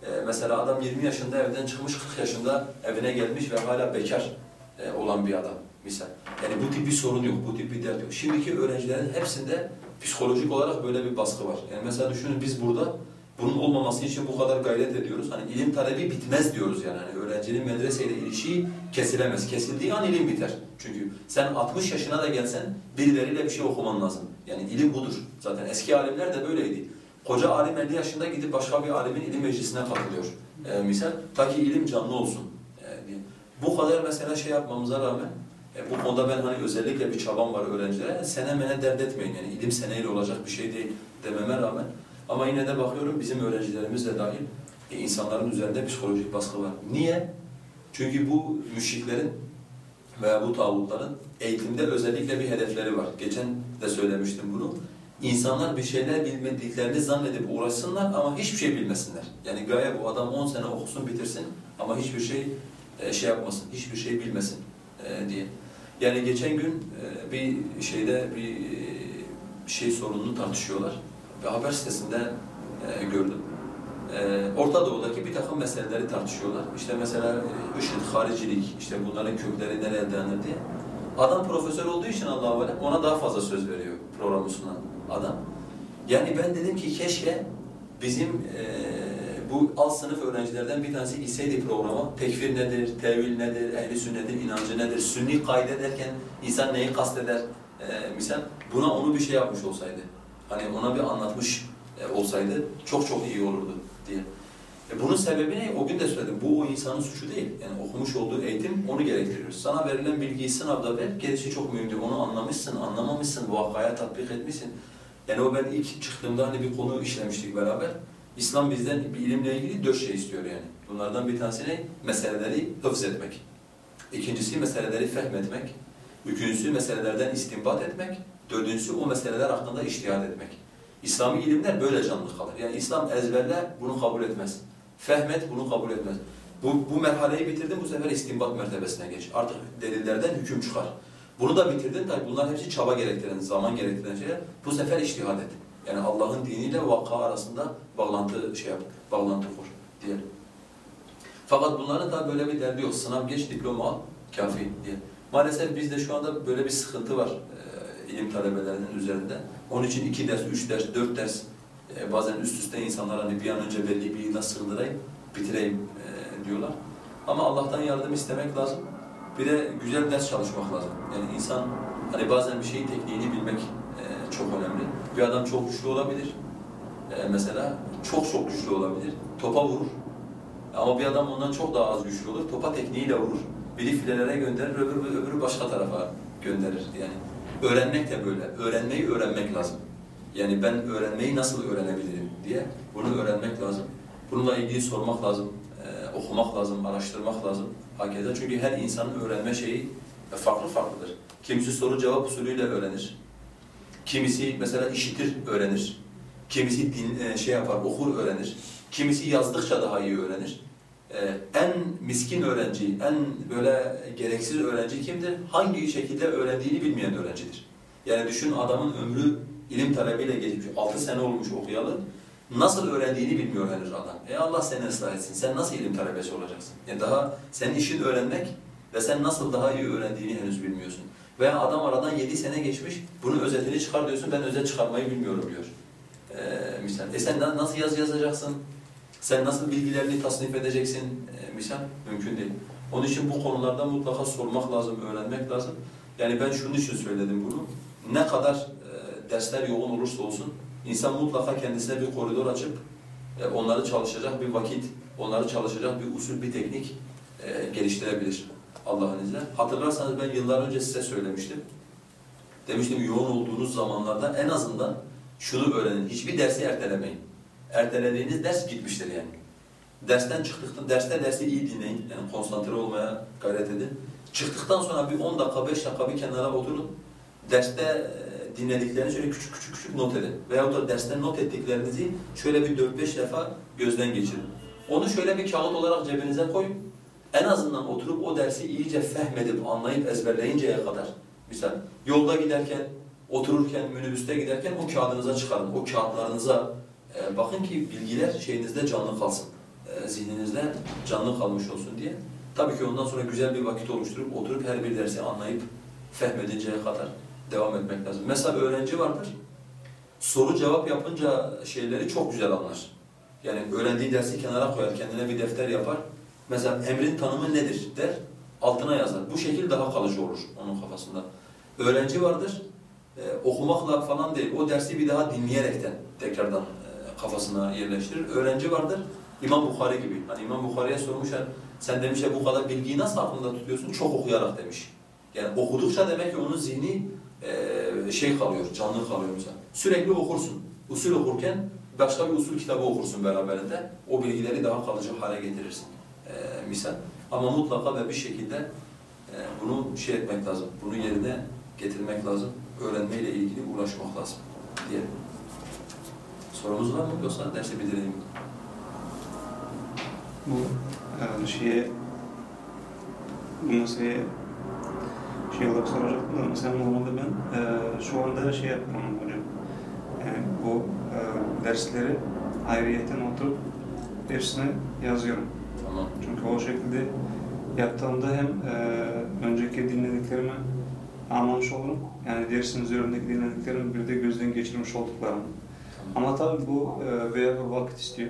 e, mesela adam 20 yaşında evden çıkmış, 40 yaşında evine gelmiş ve hala bekar e, olan bir adam misal. Yani bu tip bir sorun yok, bu tip bir dert yok. Şimdiki öğrencilerin hepsinde psikolojik olarak böyle bir baskı var. Yani mesela düşünün biz burada bunun olmaması için bu kadar gayret ediyoruz. Hani ilim talebi bitmez diyoruz yani. Hani öğrencinin medreseyle ilişiği kesilemez. Kesildiği an ilim biter. Çünkü sen 60 yaşına da gelsen birileriyle bir şey okuman lazım. Yani ilim budur. Zaten eski alimler de böyleydi. Koca alim 50 yaşında gidip başka bir alimin ilim meclisine katılıyor. Ee, misal ta ki ilim canlı olsun. Ee, diye. bu kadar mesela şey yapmamıza rağmen e, bu konuda ben hani özellikle bir çabam var öğrencilere. Sene mene dert etmeyin yani ilim seneyle olacak bir şey değil dememe rağmen ama yine de bakıyorum bizim öğrencilerimiz de dahil e, insanların üzerinde psikolojik baskı var. Niye? Çünkü bu müşriklerin veya bu tağutların eğitimde özellikle bir hedefleri var. Geçen de söylemiştim bunu. İnsanlar bir şeyler bilmediklerini zannedip uğraşsınlar ama hiçbir şey bilmesinler. Yani gaye bu adam 10 sene okusun bitirsin ama hiçbir şey e, şey yapmasın, hiçbir şey bilmesin e, diye. Yani geçen gün e, bir şeyde bir şey sorununu tartışıyorlar haber sitesinde e, gördüm. E, Orta Doğu'daki bir takım meseleleri tartışıyorlar. İşte mesela e, IŞİD, haricilik, işte bunların kökleri dayanır diye. Adam profesör olduğu için Allah'a emanet ona daha fazla söz veriyor programı sunan adam. Yani ben dedim ki keşke bizim e, bu alt sınıf öğrencilerden bir tanesi gitseydi programa. Tekfir nedir, tevil nedir, ehli sünnetin inancı nedir, sünni kaide insan neyi kasteder? E, misal buna onu bir şey yapmış olsaydı. Hani ona bir anlatmış e, olsaydı çok çok iyi olurdu diye. E bunun sebebi ne? O gün de söyledim. Bu o insanın suçu değil. Yani okumuş olduğu eğitim onu gerektiriyor. Sana verilen bilgiyi sınavda ver, gerisi çok mühim değil. Onu anlamışsın, anlamamışsın, vakaya tatbik etmişsin. Yani o ben ilk çıktığımda hani bir konu işlemiştik beraber. İslam bizden bir ilimle ilgili dört şey istiyor yani. Bunlardan bir tanesi ne? Meseleleri hıfz etmek. İkincisi meseleleri fehmetmek. Üçüncüsü meselelerden istinbat etmek. Dördüncüsü o meseleler hakkında iştihad etmek. İslami ilimler böyle canlı kalır. Yani İslam ezberle bunu kabul etmez. Fehmet bunu kabul etmez. Bu, bu merhaleyi bitirdin bu sefer istinbat mertebesine geç. Artık delillerden hüküm çıkar. Bunu da bitirdin tabi bunlar hepsi çaba gerektiren, zaman gerektiren şeyler. Bu sefer iştihad et. Yani Allah'ın diniyle vaka arasında bağlantı şey yap, bağlantı kur diye. Fakat bunların da böyle bir derdi yok. Sınav geç, diploma al, kafi diye. Maalesef bizde şu anda böyle bir sıkıntı var ilim talebelerinin üzerinde. Onun için iki ders, üç ders, dört ders e, bazen üst üste insanlar hani bir an önce belli bir yıla sığdırayım, bitireyim e, diyorlar. Ama Allah'tan yardım istemek lazım. Bir de güzel ders çalışmak lazım. Yani insan hani bazen bir şeyin tekniğini bilmek e, çok önemli. Bir adam çok güçlü olabilir. E, mesela çok çok güçlü olabilir. Topa vurur. Ama bir adam ondan çok daha az güçlü olur. Topa tekniğiyle vurur. Biri filelere gönderir, öbürü, öbürü başka tarafa gönderir. Yani öğrenmek de böyle. Öğrenmeyi öğrenmek lazım. Yani ben öğrenmeyi nasıl öğrenebilirim diye bunu öğrenmek lazım. Bununla ilgili sormak lazım, e, okumak lazım, araştırmak lazım. Hakikaten çünkü her insanın öğrenme şeyi farklı farklıdır. Kimisi soru cevap usulüyle öğrenir. Kimisi mesela işitir, öğrenir. Kimisi din, e, şey yapar, okur, öğrenir. Kimisi yazdıkça daha iyi öğrenir. Ee, en miskin öğrenci, en böyle gereksiz öğrenci kimdir? Hangi şekilde öğrendiğini bilmeyen öğrencidir. Yani düşün adamın ömrü ilim talebiyle geçmiş, 6 sene olmuş okuyalı. Nasıl öğrendiğini bilmiyor henüz adam. E Allah seni ıslah etsin. Sen nasıl ilim talebesi olacaksın? Yani daha senin işin öğrenmek ve sen nasıl daha iyi öğrendiğini henüz bilmiyorsun. Veya adam aradan 7 sene geçmiş, bunun özetini çıkar diyorsun, ben özet çıkarmayı bilmiyorum diyor. Ee, misal. E sen nasıl yazı yazacaksın? Sen nasıl bilgilerini tasnif edeceksin? E, misal mümkün değil. Onun için bu konularda mutlaka sormak lazım, öğrenmek lazım. Yani ben şunun için söyledim bunu. Ne kadar e, dersler yoğun olursa olsun, insan mutlaka kendisine bir koridor açıp e, onları çalışacak bir vakit, onları çalışacak bir usul, bir teknik e, geliştirebilir Allah'ın izniyle. Hatırlarsanız ben yıllar önce size söylemiştim. Demiştim yoğun olduğunuz zamanlarda en azından şunu öğrenin. Hiçbir dersi ertelemeyin. Ertelediğiniz ders gitmiştir yani. Dersten çıktıktan, derste dersi iyi dinleyin. Yani konsantre olmaya gayret edin. Çıktıktan sonra bir 10 dakika, 5 dakika bir kenara oturun. Derste e, dinlediklerinizi şöyle küçük küçük küçük not edin. Veyahut da derste not ettiklerinizi şöyle bir 4-5 defa gözden geçirin. Onu şöyle bir kağıt olarak cebinize koyun. En azından oturup o dersi iyice fehmedip, anlayıp ezberleyinceye kadar. Misal yolda giderken, otururken, minibüste giderken o kağıdınıza çıkarın. O kağıtlarınıza e, bakın ki bilgiler şeyinizde canlı kalsın. E, zihninizde canlı kalmış olsun diye. Tabii ki ondan sonra güzel bir vakit oluşturup oturup her bir dersi anlayıp fehmedinceye kadar devam etmek lazım. Mesela öğrenci vardır. Soru cevap yapınca şeyleri çok güzel anlar. Yani öğrendiği dersi kenara koyar, kendine bir defter yapar. Mesela emrin tanımı nedir der, altına yazar. Bu şekil daha kalıcı olur onun kafasında. Öğrenci vardır, e, okumakla falan değil, o dersi bir daha dinleyerekten tekrardan kafasına yerleştirir. Öğrenci vardır, İmam Bukhari gibi. Hani İmam Bukhari'ye sormuşlar, sen demiş ya bu kadar bilgiyi nasıl aklında tutuyorsun? Çok okuyarak demiş. Yani okudukça demek ki onun zihni e, şey kalıyor, canlı kalıyor mesela. Sürekli okursun. Usul okurken başka bir usul kitabı okursun beraberinde. O bilgileri daha kalıcı hale getirirsin. E, misal. Ama mutlaka ve bir şekilde e, bunu şey etmek lazım. Bunu yerine getirmek lazım. Öğrenmeyle ilgili uğraşmak lazım diye. Sorumuz var mı yoksa dersi bitirelim mi? Bu e, şeye bu meseleye şey olarak soracaktım da mesela normalde ben e, şu anda şey yapıyorum hocam. Yani bu e, dersleri ayrıyeten oturup hepsini yazıyorum. Tamam. Çünkü o şekilde yaptığımda hem e, önceki dinlediklerimi anlamış olurum. Yani dersin üzerindeki dinlediklerimi bir de gözden geçirmiş olduklarım. Ama tabii bu e, veya bir vakit istiyor.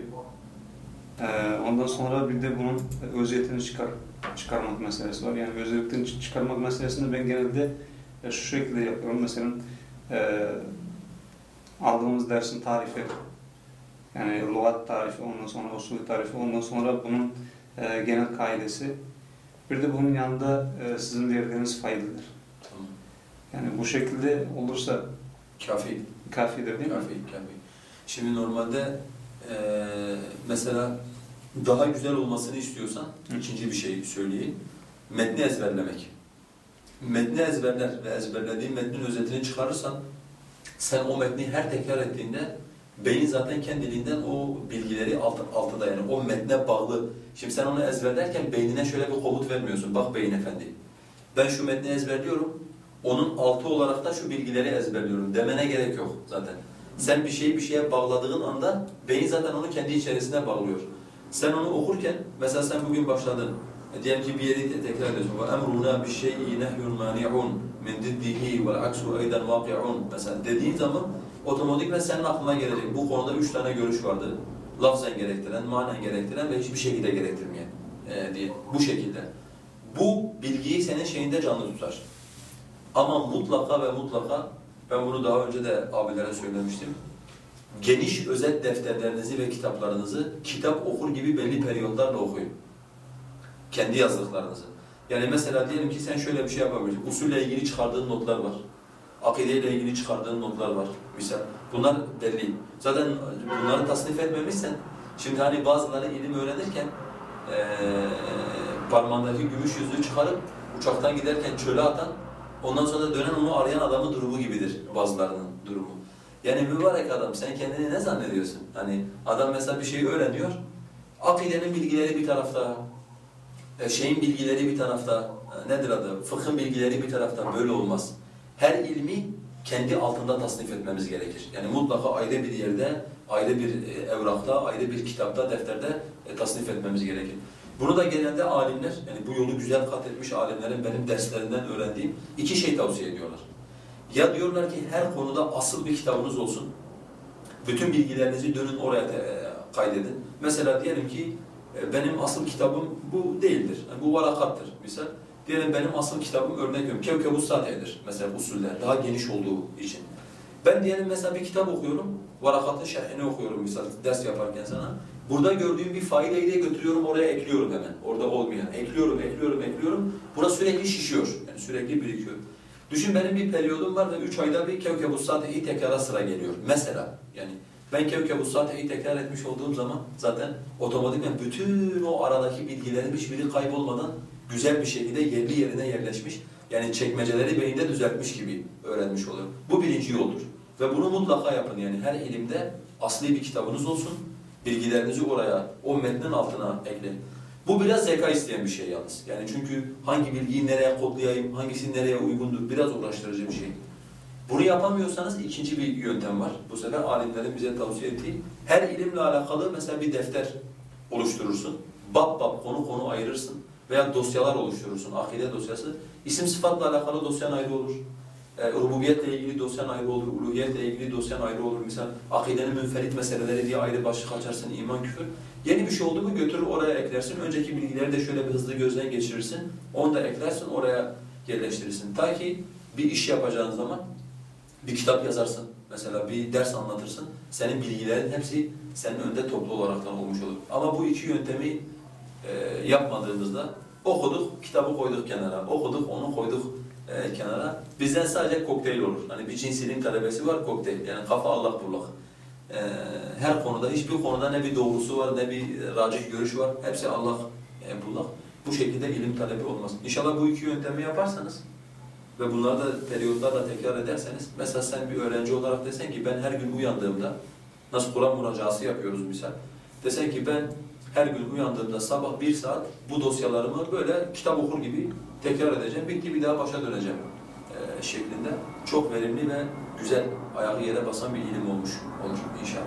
E, ondan sonra bir de bunun özetini çıkar, çıkarmak meselesi var. Yani özetini çı- çıkarmak meselesini ben genelde e, şu şekilde yapıyorum. Mesela e, aldığımız dersin tarifi, yani lügat tarifi, ondan sonra usul tarifi, ondan sonra bunun e, genel kaidesi. Bir de bunun yanında e, sizin verdiğiniz faydadır. Tamam. Yani bu şekilde olursa Kafi. kafidir değil mi? Kafi, kafi. Şimdi normalde eee, mesela daha güzel olmasını istiyorsan Hı. ikinci bir şey söyleyeyim. Metni ezberlemek. Metni ezberler ve ezberlediğin metnin özetini çıkarırsan sen o metni her tekrar ettiğinde beyin zaten kendiliğinden o bilgileri alt, altıda yani o metne bağlı. Şimdi sen onu ezberlerken beynine şöyle bir komut vermiyorsun. Bak beyin efendi. Ben şu metni ezberliyorum. Onun altı olarak da şu bilgileri ezberliyorum. Demene gerek yok zaten. Sen bir şeyi bir şeye bağladığın anda beyin zaten onu kendi içerisine bağlıyor. Sen onu okurken, mesela sen bugün başladın. E, diyelim ki bir yeri te- tekrar ediyorsun. وَاَمْرُنَا بِالشَّيْءِ نَهْيٌ مَانِعٌ مِنْ ضِدِّهِ وَالْعَكْسُ اَيْدًا وَاقِعٌ Mesela dediğin zaman otomatikman senin aklına gelecek. Bu konuda üç tane görüş vardı. Lafzen gerektiren, manen gerektiren ve hiçbir şekilde gerektirmeyen e, diye. Bu şekilde. Bu bilgiyi senin şeyinde canlı tutar. Ama mutlaka ve mutlaka, ben bunu daha önce de abilere söylemiştim. Geniş özet defterlerinizi ve kitaplarınızı kitap okur gibi belli periyotlarla okuyun. Kendi yazdıklarınızı. Yani mesela diyelim ki sen şöyle bir şey yapabilirsin. Usulle ilgili çıkardığın notlar var. Akideyle ilgili çıkardığın notlar var. Misal. Bunlar belli. Zaten bunları tasnif etmemişsen, şimdi hani bazıları ilim öğrenirken eee parmağındaki gümüş yüzüğü çıkarıp uçaktan giderken çöle atan, ondan sonra dönen onu arayan adamın durumu gibidir bazılarının durumu. Yani mübarek adam sen kendini ne zannediyorsun? Hani adam mesela bir şeyi öğreniyor, akidenin bilgileri bir tarafta, e, şeyin bilgileri bir tarafta, e, nedir adı? Fıkhın bilgileri bir tarafta böyle olmaz. Her ilmi kendi altında tasnif etmemiz gerekir. Yani mutlaka ayrı bir yerde, ayrı bir e, evrakta, ayrı bir kitapta, defterde tasnif etmemiz gerekir. Bunu da genelde alimler, yani bu yolu güzel kat etmiş alimlerin benim derslerinden öğrendiğim iki şey tavsiye ediyorlar. Ya diyorlar ki her konuda asıl bir kitabınız olsun. Bütün bilgilerinizi dönün oraya e, kaydedin. Mesela diyelim ki e, benim asıl kitabım bu değildir. Yani bu varakattır misal. Diyelim benim asıl kitabım örnek veriyorum. Kevkebus Sate'dir mesela usuller. Daha geniş olduğu için. Ben diyelim mesela bir kitap okuyorum. Varakatın şerhini okuyorum misal ders yaparken sana. Burada gördüğüm bir faideyi de götürüyorum oraya ekliyorum hemen. Orada olmayan. Ekliyorum, ekliyorum, ekliyorum. Burası sürekli şişiyor. Yani sürekli birikiyor. Düşün benim bir periyodum var ve üç ayda bir Kevkebus Satehi tekrara sıra geliyor. Mesela yani ben Kevkebus Satehi tekrar etmiş olduğum zaman zaten otomatikman bütün o aradaki bilgilerin hiçbiri kaybolmadan güzel bir şekilde yerli yerine yerleşmiş. Yani çekmeceleri beyinde düzeltmiş gibi öğrenmiş oluyorum. Bu birinci yoldur. Ve bunu mutlaka yapın yani her ilimde asli bir kitabınız olsun. Bilgilerinizi oraya, o metnin altına ekleyin. Bu biraz zeka isteyen bir şey yalnız. Yani çünkü hangi bilgiyi nereye kodlayayım, hangisi nereye uygundur biraz uğraştırıcı bir şey. Bunu yapamıyorsanız ikinci bir yöntem var. Bu sefer alimlerin bize tavsiye ettiği her ilimle alakalı mesela bir defter oluşturursun. Bab bab konu konu ayırırsın veya dosyalar oluşturursun. Akide dosyası. İsim sıfatla alakalı dosyan ayrı olur. E, rububiyetle ilgili dosyan ayrı olur, uluhiyetle ilgili dosyan ayrı olur. Misal akidenin münferit meseleleri diye ayrı başlık açarsın, iman küfür. Yeni bir şey oldu mu götürür oraya eklersin. Önceki bilgileri de şöyle bir hızlı gözden geçirirsin. Onu da eklersin, oraya yerleştirirsin. Ta ki bir iş yapacağın zaman bir kitap yazarsın. Mesela bir ders anlatırsın. Senin bilgilerin hepsi senin önünde toplu olaraktan olmuş olur. Ama bu iki yöntemi e, yapmadığımızda okuduk, kitabı koyduk kenara, okuduk, onu koyduk e, kenara. Bizden sadece kokteyl olur. Hani bir cins ilim talebesi var kokteyl. Yani kafa allak bullak. E, her konuda, hiçbir konuda ne bir doğrusu var, ne bir racih görüş var. Hepsi allak e, bullak. Bu şekilde ilim talebi olmaz. İnşallah bu iki yöntemi yaparsanız ve bunları da periyotlarla tekrar ederseniz, mesela sen bir öğrenci olarak desen ki ben her gün uyandığımda, nasıl Kur'an muracaası yapıyoruz misal, desen ki ben her gün uyandığımda sabah bir saat bu dosyalarımı böyle kitap okur gibi tekrar edeceğim, bitti bir daha başa döneceğim e, şeklinde çok verimli ve güzel ayağı yere basan bir ilim olmuş olur inşallah.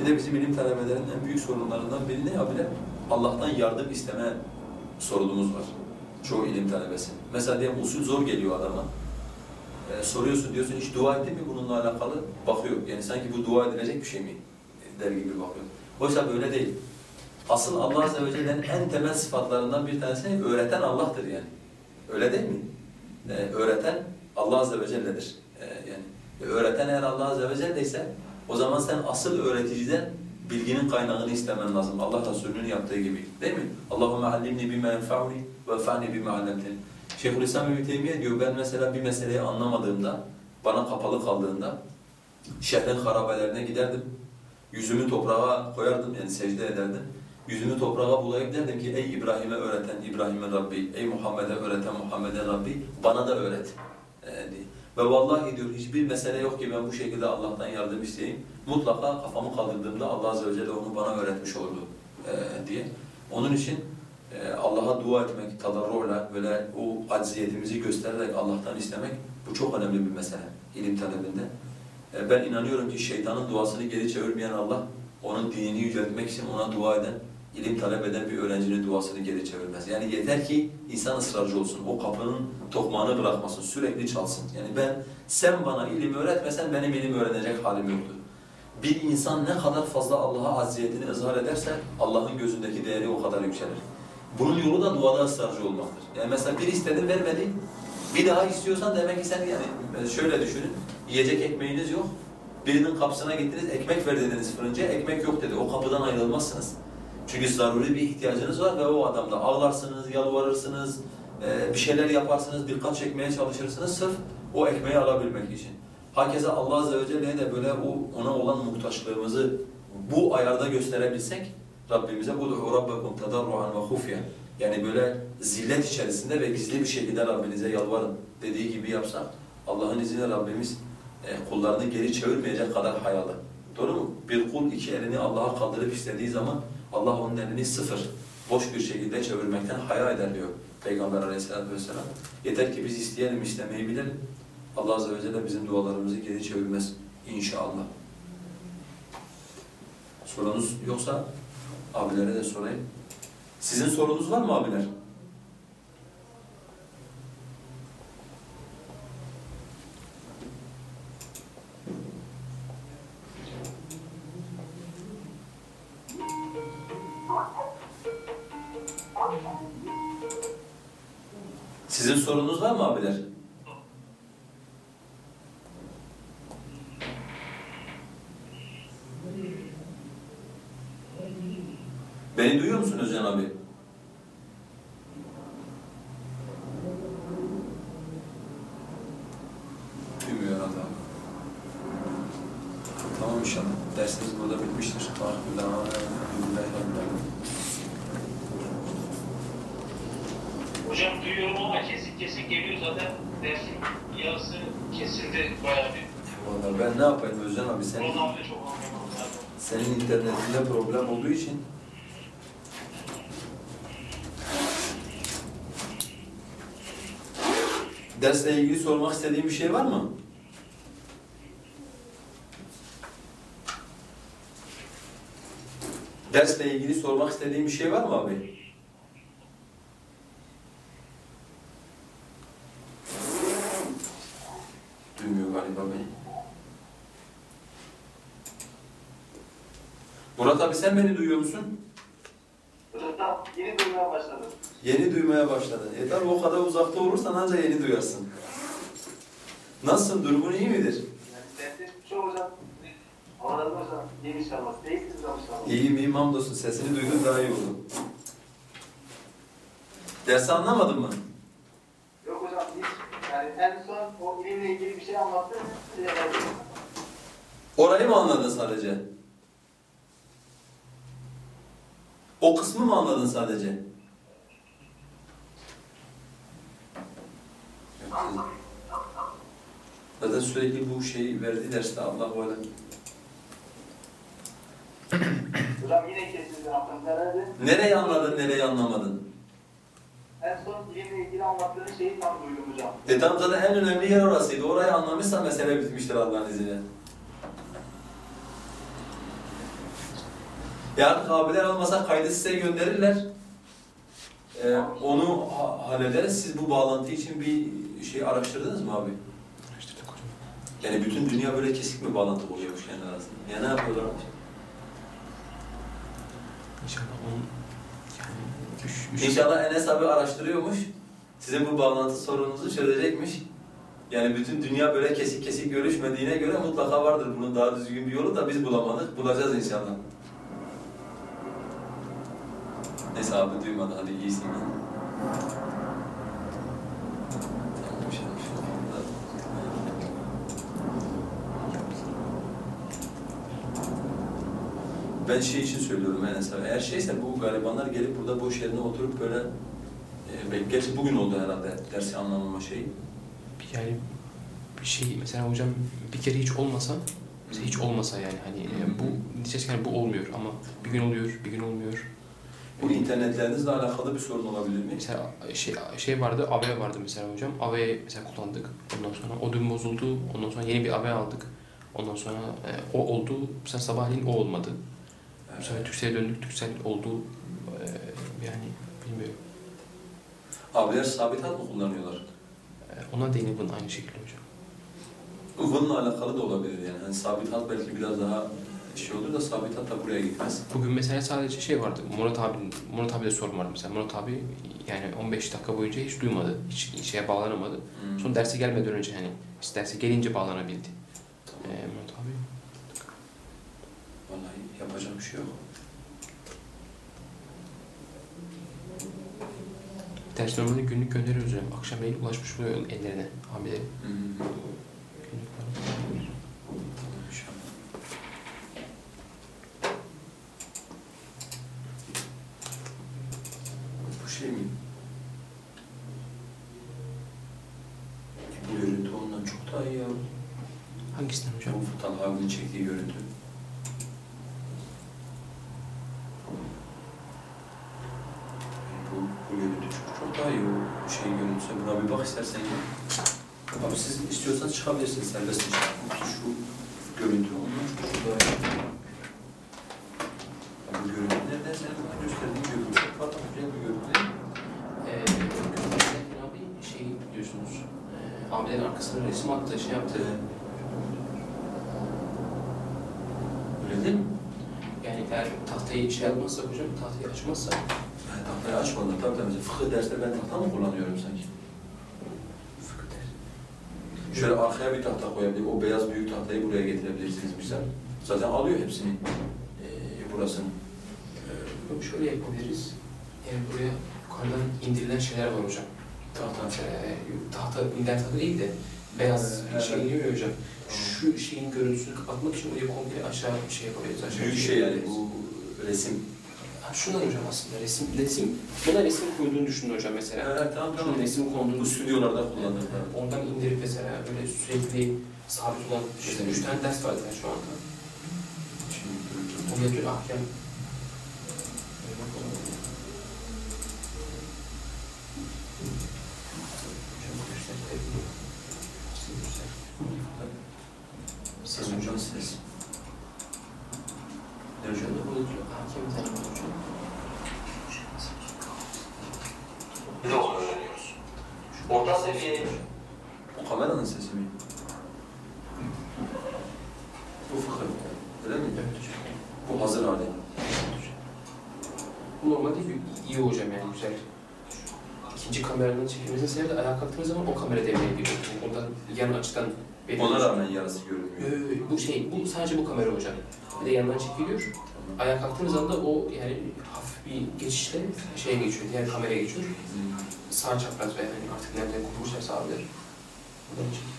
Bir de bizim ilim talebelerinin en büyük sorunlarından biri ne abiler? Allah'tan yardım isteme sorunumuz var. Çoğu ilim talebesi. Mesela diyelim usul zor geliyor adama. Ee, soruyorsun diyorsun hiç dua ettin mi bununla alakalı? Bakıyor. Yani sanki bu dua edilecek bir şey mi? Der gibi bakıyor. Oysa böyle değil. Asıl Allah Azze ve Celle'nin en temel sıfatlarından bir tanesi öğreten Allah'tır yani. Öyle değil mi? Ee, öğreten Allah Azze ve Celle'dir. Ee, yani öğreten eğer Allah Azze ve Celle ise o zaman sen asıl öğreticiden bilginin kaynağını istemen lazım. Allah Resulü'nün yaptığı gibi. Değil mi? Allahümme allimni bima yenfa'uni ve fa'ni bima allemteni. Şeyhülislam İbn Teymiye diyor ben mesela bir meseleyi anlamadığımda, bana kapalı kaldığında şehrin harabelerine giderdim. Yüzümü toprağa koyardım yani secde ederdim. Yüzümü toprağa bulayıp derdim ki ey İbrahim'e öğreten İbrahim'in Rabbi, ey Muhammed'e öğreten Muhammed'in Rabbi bana da öğret ee, diye. Ve vallahi diyor hiçbir mesele yok ki ben bu şekilde Allah'tan yardım isteyeyim. Mutlaka kafamı kaldırdığımda Allah Azze ve Celle onu bana öğretmiş oldu e, diye. Onun için Allah'a dua etmek, tadarruyla böyle o acziyetimizi göstererek Allah'tan istemek bu çok önemli bir mesele ilim talebinde. E, ben inanıyorum ki şeytanın duasını geri çevirmeyen Allah, onun dinini yüceltmek için ona dua eden, ilim talep eden bir öğrencinin duasını geri çevirmez. Yani yeter ki insan ısrarcı olsun, o kapının tokmağını bırakmasın, sürekli çalsın. Yani ben, sen bana ilim öğretmesen benim ilim öğrenecek halim yoktu. Bir insan ne kadar fazla Allah'a acziyetini ızhar ederse Allah'ın gözündeki değeri o kadar yükselir. Bunun yolu da duada ısrarcı olmaktır. Yani mesela bir istedin vermedi, bir daha istiyorsan demek ki sen yani şöyle düşünün, yiyecek ekmeğiniz yok, birinin kapısına gittiniz, ekmek ver dediniz fırıncıya, ekmek yok dedi, o kapıdan ayrılmazsınız. Çünkü zaruri bir ihtiyacınız var ve o adamda ağlarsınız, yalvarırsınız, bir şeyler yaparsınız, dikkat çekmeye çalışırsınız sırf o ekmeği alabilmek için. Hakeza Allah Azze ve Celle'ye de böyle o ona olan muhtaçlığımızı bu ayarda gösterebilsek Rabbimize ud'u rabbakum tadarruan ve hufya. Yani böyle zillet içerisinde ve gizli bir şekilde Rabbinize yalvarın dediği gibi yapsak Allah'ın izniyle Rabbimiz e, kullarını geri çevirmeyecek kadar hayalı. Doğru mu? Bir kul iki elini Allah'a kaldırıp istediği zaman Allah onun elini sıfır, boş bir şekilde çevirmekten haya eder diyor Peygamber aleyhissalatü vesselam. Yeter ki biz isteyelim, istemeyi bilelim. Allah azze ve celle bizim dualarımızı geri çevirmez inşallah. Sorunuz yoksa abilere de sorayım. Sizin sorunuz var mı abiler? Sizin sorunuz var mı abiler? Beni duyuyor musun Özcan abi? Duymuyor herhalde abi. Tamam inşallah. Dersimiz burada bitmiştir. Alhamdülillah. Hocam duyuyorum ama kesik kesik geliyor zaten dersin yarısı kesildi bayağı bir. Vallahi ben ne yapayım Özcan abi senin, Ronaldo çok anlamadım zaten. senin internetinde problem olduğu için Dersle ilgili sormak istediğin bir şey var mı? Dersle ilgili sormak istediğin bir şey var mı abi? Duymuyor galiba beni. Murat abi sen beni duyuyor musun? Hocam yeni duymaya başladım. Yeni duymaya başladın. Tabi o kadar uzakta olursan ancak yeni duyarsın. Nasılsın? Durumun iyi midir? Değilsiniz ama inşallah. İyiyim iyiyim hamdolsun. Sesini duydum daha iyi oldu. Dersi anlamadın mı? Yok hocam hiç. Yani en son o ilimle ilgili bir şey anlattın. Orayı mı anladın sadece? O kısmı mı anladın sadece? Zaten sürekli bu şeyi verdi derste Allah bu alem. Hocam yine kesildi aklım herhalde. Nereyi anladın, nereyi anlamadın? En son ilimle ilgili anlattığınız şeyi tam duydum hocam. E tam zaten en önemli yer orasıydı. Orayı anlamışsan mesele bitmiştir Allah'ın izniyle. Yarın abiler almasa kaydı size gönderirler. Ee, onu ha- hallederiz. Siz bu bağlantı için bir şey araştırdınız mı abi? Araştırdık hocam. Yani bütün dünya böyle kesik mi bağlantı oluyormuş kendi arasında? Ya ne yapıyorlar abi? İnşallah onun yani üç, üç İnşallah Enes abi araştırıyormuş. Sizin bu bağlantı sorununuzu çözecekmiş. Yani bütün dünya böyle kesik kesik görüşmediğine göre mutlaka vardır bunun daha düzgün bir yolu da biz bulamadık. Bulacağız inşallah. Neyse abi duymadı. Hadi iyisin ya. Tamam, bir şey yok, bir şey yok. Ben şey için söylüyorum Enes abi. Eğer şeyse bu garibanlar gelip burada boş yerine oturup böyle e, belki gerçi bugün oldu herhalde dersi anlamama şeyi. yani bir şey mesela hocam bir kere hiç olmasa mesela hiç olmasa yani hani e, bu diyeceğiz ki hani bu olmuyor ama bir gün oluyor bir gün olmuyor. Bu internetlerinizle alakalı bir sorun olabilir mi? Mesela şey şey vardı AV vardı mesela hocam AV mesela kullandık ondan sonra o dün bozuldu ondan sonra yeni bir AV aldık ondan sonra e, o oldu mesela sabahleyin o olmadı. Sefer Türkcell'e döndük Türkcell oldu E, yani bilmiyorum. Abiler sabit hat mı kullanıyorlar? E, ona yine bunun aynı şekilde hocam. Bununla alakalı da olabilir yani. Hani sabit hat belki biraz daha şey olur da sabit hat da buraya gitmez. Bugün mesela sadece şey vardı. Murat abinin Murat abi de sorun vardı mesela. Murat abi yani 15 dakika boyunca hiç duymadı. Hiç şeye bağlanamadı. Hmm. Son derse gelmeden önce hani biz derse gelince bağlanabildi. Ee, Murat abi Bir şey yok. ders normalde günlük gönderiyoruz hocam. Akşam mail ulaşmış oluyor ellerine. Hı hı. Günlük var. İnşallah. Bu şey mi? E, bu görüntü ondan çok daha iyi ya. Hangisinden hocam? Bu Talha abinin çektiği görüntü. Bu, bu görüntü çok, çok daha iyi o şey görüntüsü. Buna bir bak istersen ya. Abi siz çıkabilirsiniz serbest. Şu görüntü ondan çok, çok daha iyi. Ya bu görüntü nereden senin bana gösterdiğin görüntü? Bak güzel bir görüntü? Ee, abi şey diyorsunuz. E, abilerin arkasına resim attı, şey yaptı. Öyle değil mi? Yani eğer tahtayı şey yapmazsa hocam, tahtayı açmazsa Ben tahtayı açmadım. Tabii tabii. Fıkıh dersinde ben tahta mı kullanıyorum sanki? Şöyle arkaya bir tahta koyabilir. O beyaz büyük tahtayı buraya getirebilirsiniz misal. Zaten alıyor hepsini. Ee, burasını. Yok şöyle yapabiliriz. Yani buraya yukarıdan indirilen şeyler var hocam. Tahta. Ee, tahta, inden tahta değil de beyaz Evet, şey iniyor ya hocam. Şu şeyin görüntüsünü kapatmak için oraya komple aşağı bir şey yapabiliriz. Aşağı Büyük bir şey yani bu resim. Ha, şundan hocam aslında resim, resim, buna resim koyduğunu düşünün hocam mesela. Evet tamam Şunun resim konduğunu Bu stüdyolarda kullanılır. Oradan indirip mesela böyle sürekli sabit olan, işte üç tane ders var zaten şu anda. Şimdi O metod ahkam. Öyle bakalım. Hocam göster, tabii. Siz göster. ses hocam ses. Ne hocam? Şurada burada hakem tanımı hocam. Ne olduğunu öğreniyoruz. Orta seviye Bu kameranın sesi mi? Bu fıkır. Öyle mi? Evet hocam. Bu hazır hali. Bu normalde iyi, iyi hocam yani güzel. İkinci kameranın çekilmesinin sebebi de ayağa kalktığınız zaman o kamera devreye giriyor. Yani oradan yan açıdan belirliyor. Ona rağmen yarısı görünmüyor. Ee, bu şey, bu sadece bu kamera hocam. Bir de yandan çekiliyor. Ayağa kalktığınız anda o yani hafif bir geçişle şeye geçiyor, diğer kameraya geçiyor. Sağ çapraz ve yani artık nereden kurmuşlar sağlıyor. Buradan çekiyor.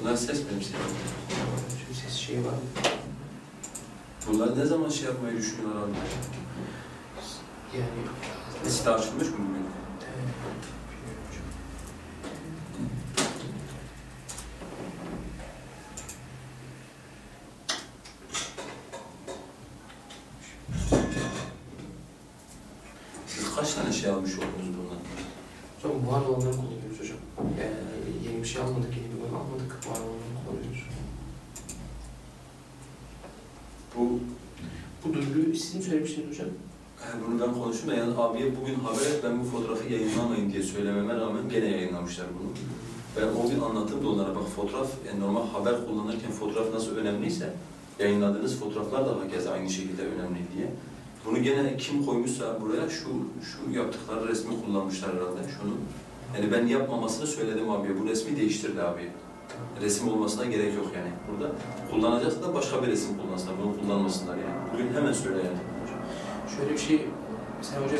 Bunlar ses benim sesim. Şimdi ses şeyi var. Bunlar ne zaman şey yapmayı düşünüyorlar abi? Yani Site açılmış mı bugün? Siz almış oldunuz bundan? Hocam var olanları kullanıyoruz hocam. Yani yeni bir şey almadık, yeni bir oyun almadık. Var olanları kullanıyoruz. Bu Bu duyuruyu sizin söylemiştiniz hocam. e, bunu ben konuştum yani abiye bugün haber et ben bu fotoğrafı yayınlamayın diye söylememe rağmen gene yayınlamışlar bunu. Ben o gün anlattım da onlara bak fotoğraf, yani normal haber kullanırken fotoğraf nasıl önemliyse yayınladığınız fotoğraflar da hakeza aynı şekilde önemli diye. Bunu gene kim koymuşsa buraya şu şu yaptıkları resmi kullanmışlar herhalde şunu. Yani ben yapmamasını söyledim abiye. Bu resmi değiştirdi abiye. Resim olmasına gerek yok yani. Burada kullanacaksa da başka bir resim kullansınlar. Bunu kullanmasınlar yani. Bugün hemen söyle yani. Şöyle bir şey, mesela hocam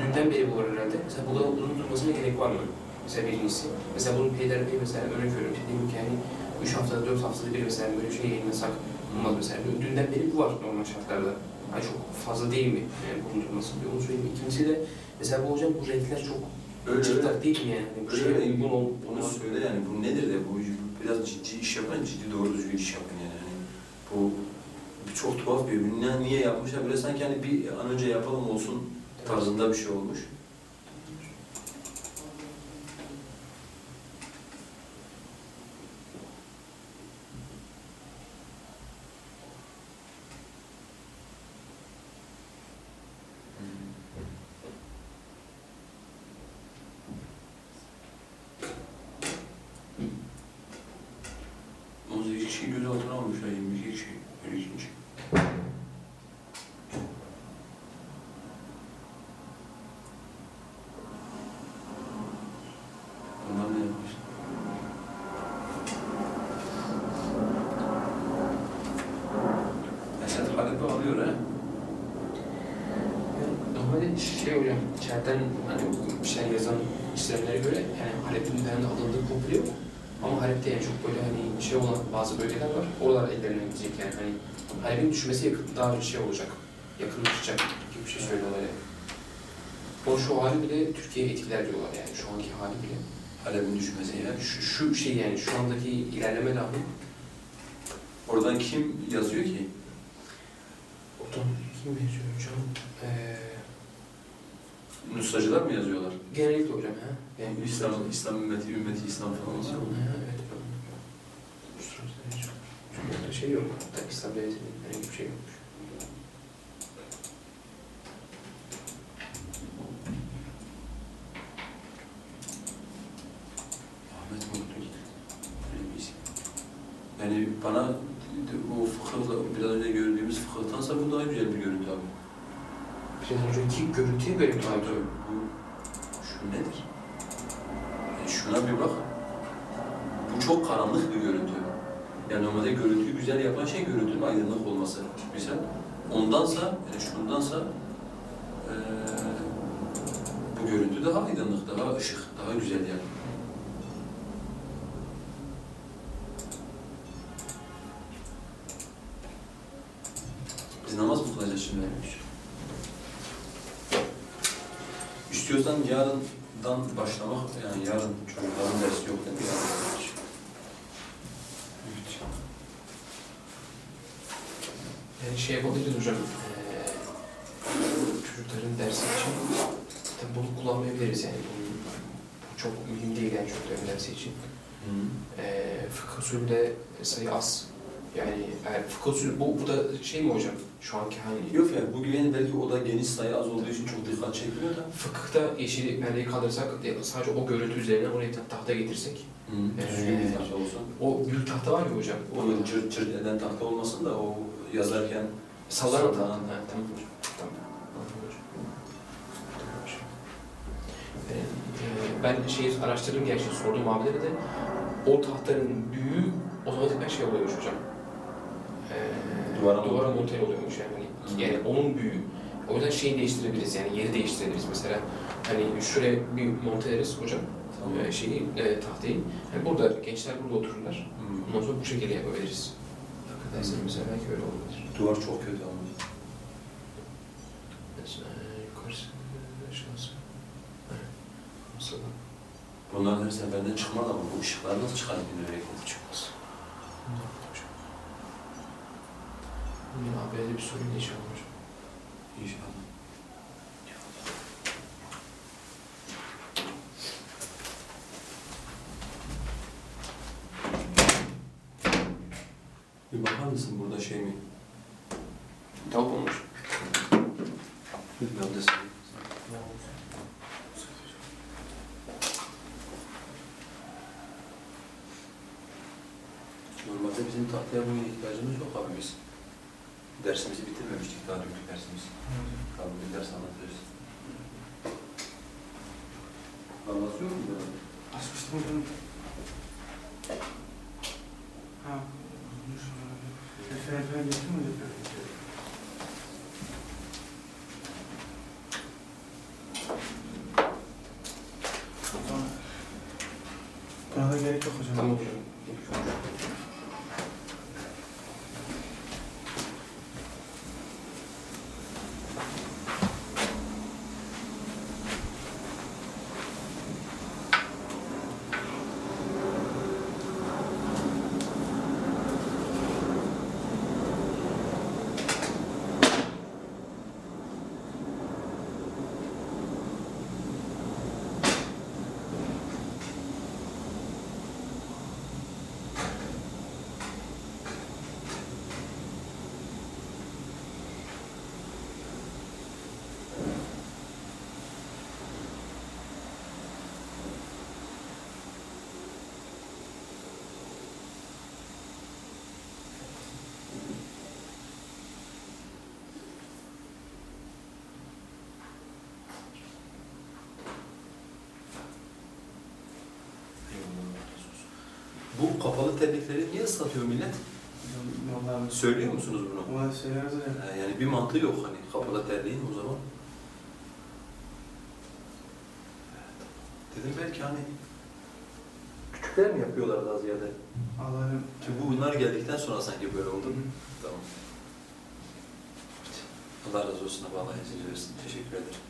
dünden beri bu var herhalde. Mesela bu kadar gerek var mı? Mesela birincisi. Mesela bunun peyderpey mesela örnek veriyorum. Diyelim ki yani 3 haftada 4 haftada bir mesela böyle bir şey yayınlasak olmaz mesela. Dünden beri bu var normal şartlarda. Yani çok fazla değil mi yani bunun durması? Bir onu söyleyeyim. İkincisi de mesela bu hocam bu renkler çok cırtlak değil mi yani? Bu uygun ol, Onu olmaz. söyle yani bu nedir de bu biraz ciddi iş yapın, ciddi doğru düzgün iş yapın yani. yani bu, çok tuhaf bir ürün. Niye yapmışlar? Böyle sanki hani bir an önce yapalım olsun tarzında bir şey olmuş. On sekiz kişi gözaltına almışlar, 22 kişi. Öyle ilginç. Onlar ne yapmış? Esed Halep'i alıyor ha. Normalde şey hocam, içeriden hani bir şey yazan işlemlere göre yani Halep'in üzerinde alındığı komplo ama Halep'te yani çok böyle hani şey olan bazı bölgeler var. Oralar ellerine gidecek yani hani Halep'in düşmesi yakın, daha şey olacak, yakınlaşacak gibi bir şey söylüyorlar yani. O şu hali bile Türkiye'ye etkiler diyorlar yani şu anki hali bile. Halep'in düşmesi ya. Şu, şu şey yani şu andaki ilerleme rağmen Oradan kim yazıyor ki? Oradan kim yazıyor hocam? Ee, Nusracılar mı yazıyorlar? genellikle hocam ha. Yani İslam, İslam ümmeti, ümmeti İslam falan oluyor. evet. Çünkü orada şey yok. Hatta İslam devletinin herhangi bir şey yokmuş. Yani bana bu fıkıhla, biraz önce gördüğümüz fıkıhtansa bu daha güzel bir görüntü abi. Biraz önceki görüntüye göre mi abi? Bu, şu nedir? Yani şuna bir bak. Bu çok karanlık bir görüntü. Yani normalde görüntüyü güzel yapan şey görüntünün aydınlık olması. Misal ondansa, yani şundansa eee bu görüntü daha aydınlık, daha ışık, daha güzel yani. Kılacağız şimdi? İstiyorsan yarından başlamak, yani yarın çocukların dersi yok? Yarın Evet. Yani şey yapabiliriz hocam. eee, çocukların dersi için tabi bunu kullanmayabiliriz yani. Bu, bu çok mühim değil yani çocukların dersi için. Hı. Eee fıkıh usulünde sayı az. Yani usulü, bu, bu da şey mi hocam? Şu anki hani Yok yani bu güvenin belki o da geniş sayı az olduğu için çok dikkat çekmiyor da. fıkıhta yeşil perdeyi kaldırsak sadece o görüntü üzerine oraya ta- tahta getirsek. Hı. Düzgün bir tahta olsun. O büyük tahta var ya hocam. O cırt cırt eden tahta olmasın da o yazarken. Sallanan. Ha, tamam hocam. Tamam. Hocam. Tamam hocam. Ben şeyi araştırdım gerçi sordum abilere de o tahtanın büyüğü otomatikman şey oluyormuş hocam. Duvara duvara monte. oluyormuş yani. Yani onun büyüğü. O yüzden şeyi değiştirebiliriz yani yeri değiştirebiliriz mesela. Hani şuraya bir monte ederiz hocam tamam. e, şeyi, e, tahtayı. Yani burada gençler burada otururlar. Ondan sonra bu şekilde yapabiliriz. Takı dersleri mesela belki öyle olabilir. Duvar çok kötü ama. Mesela yukarısı, aşağısı. Nasıl? Bunların her seferinde çıkmadı ama bu ışıklar nasıl çıkar bir nereye Çıkmaz. Abiye de bir sorun inşallah. İnşallah. Bir bakar mısın burada şey mi? Tavuk olmuş. Ben de söyleyeyim. Normalde bizim tahtaya bu ihtiyacımız yok abi biz. Dersimizi bitirmemiştik daha dünkü dersimizi. Abi bir ders anlatırız. Anlatıyor mu böyle? Açmıştım hocam. Ha. Efendim efendim getir mi hocam? Tamam. Buna da gerek yok hocam. Tamam hocam. Bu kapalı terlikleri niye ıslatıyor millet? Vallahi Söylüyor musunuz bunu? Söyleriz hocam. Ha, Yani bir mantığı yok hani kapalı terliğin o zaman. Dedim belki hani küçükler mi yapıyorlar daha ziyade? Allah'ım. Ki bu bunlar geldikten sonra sanki böyle oldu. Tamam. Allah razı olsun. Allah izin versin. Teşekkür ederim.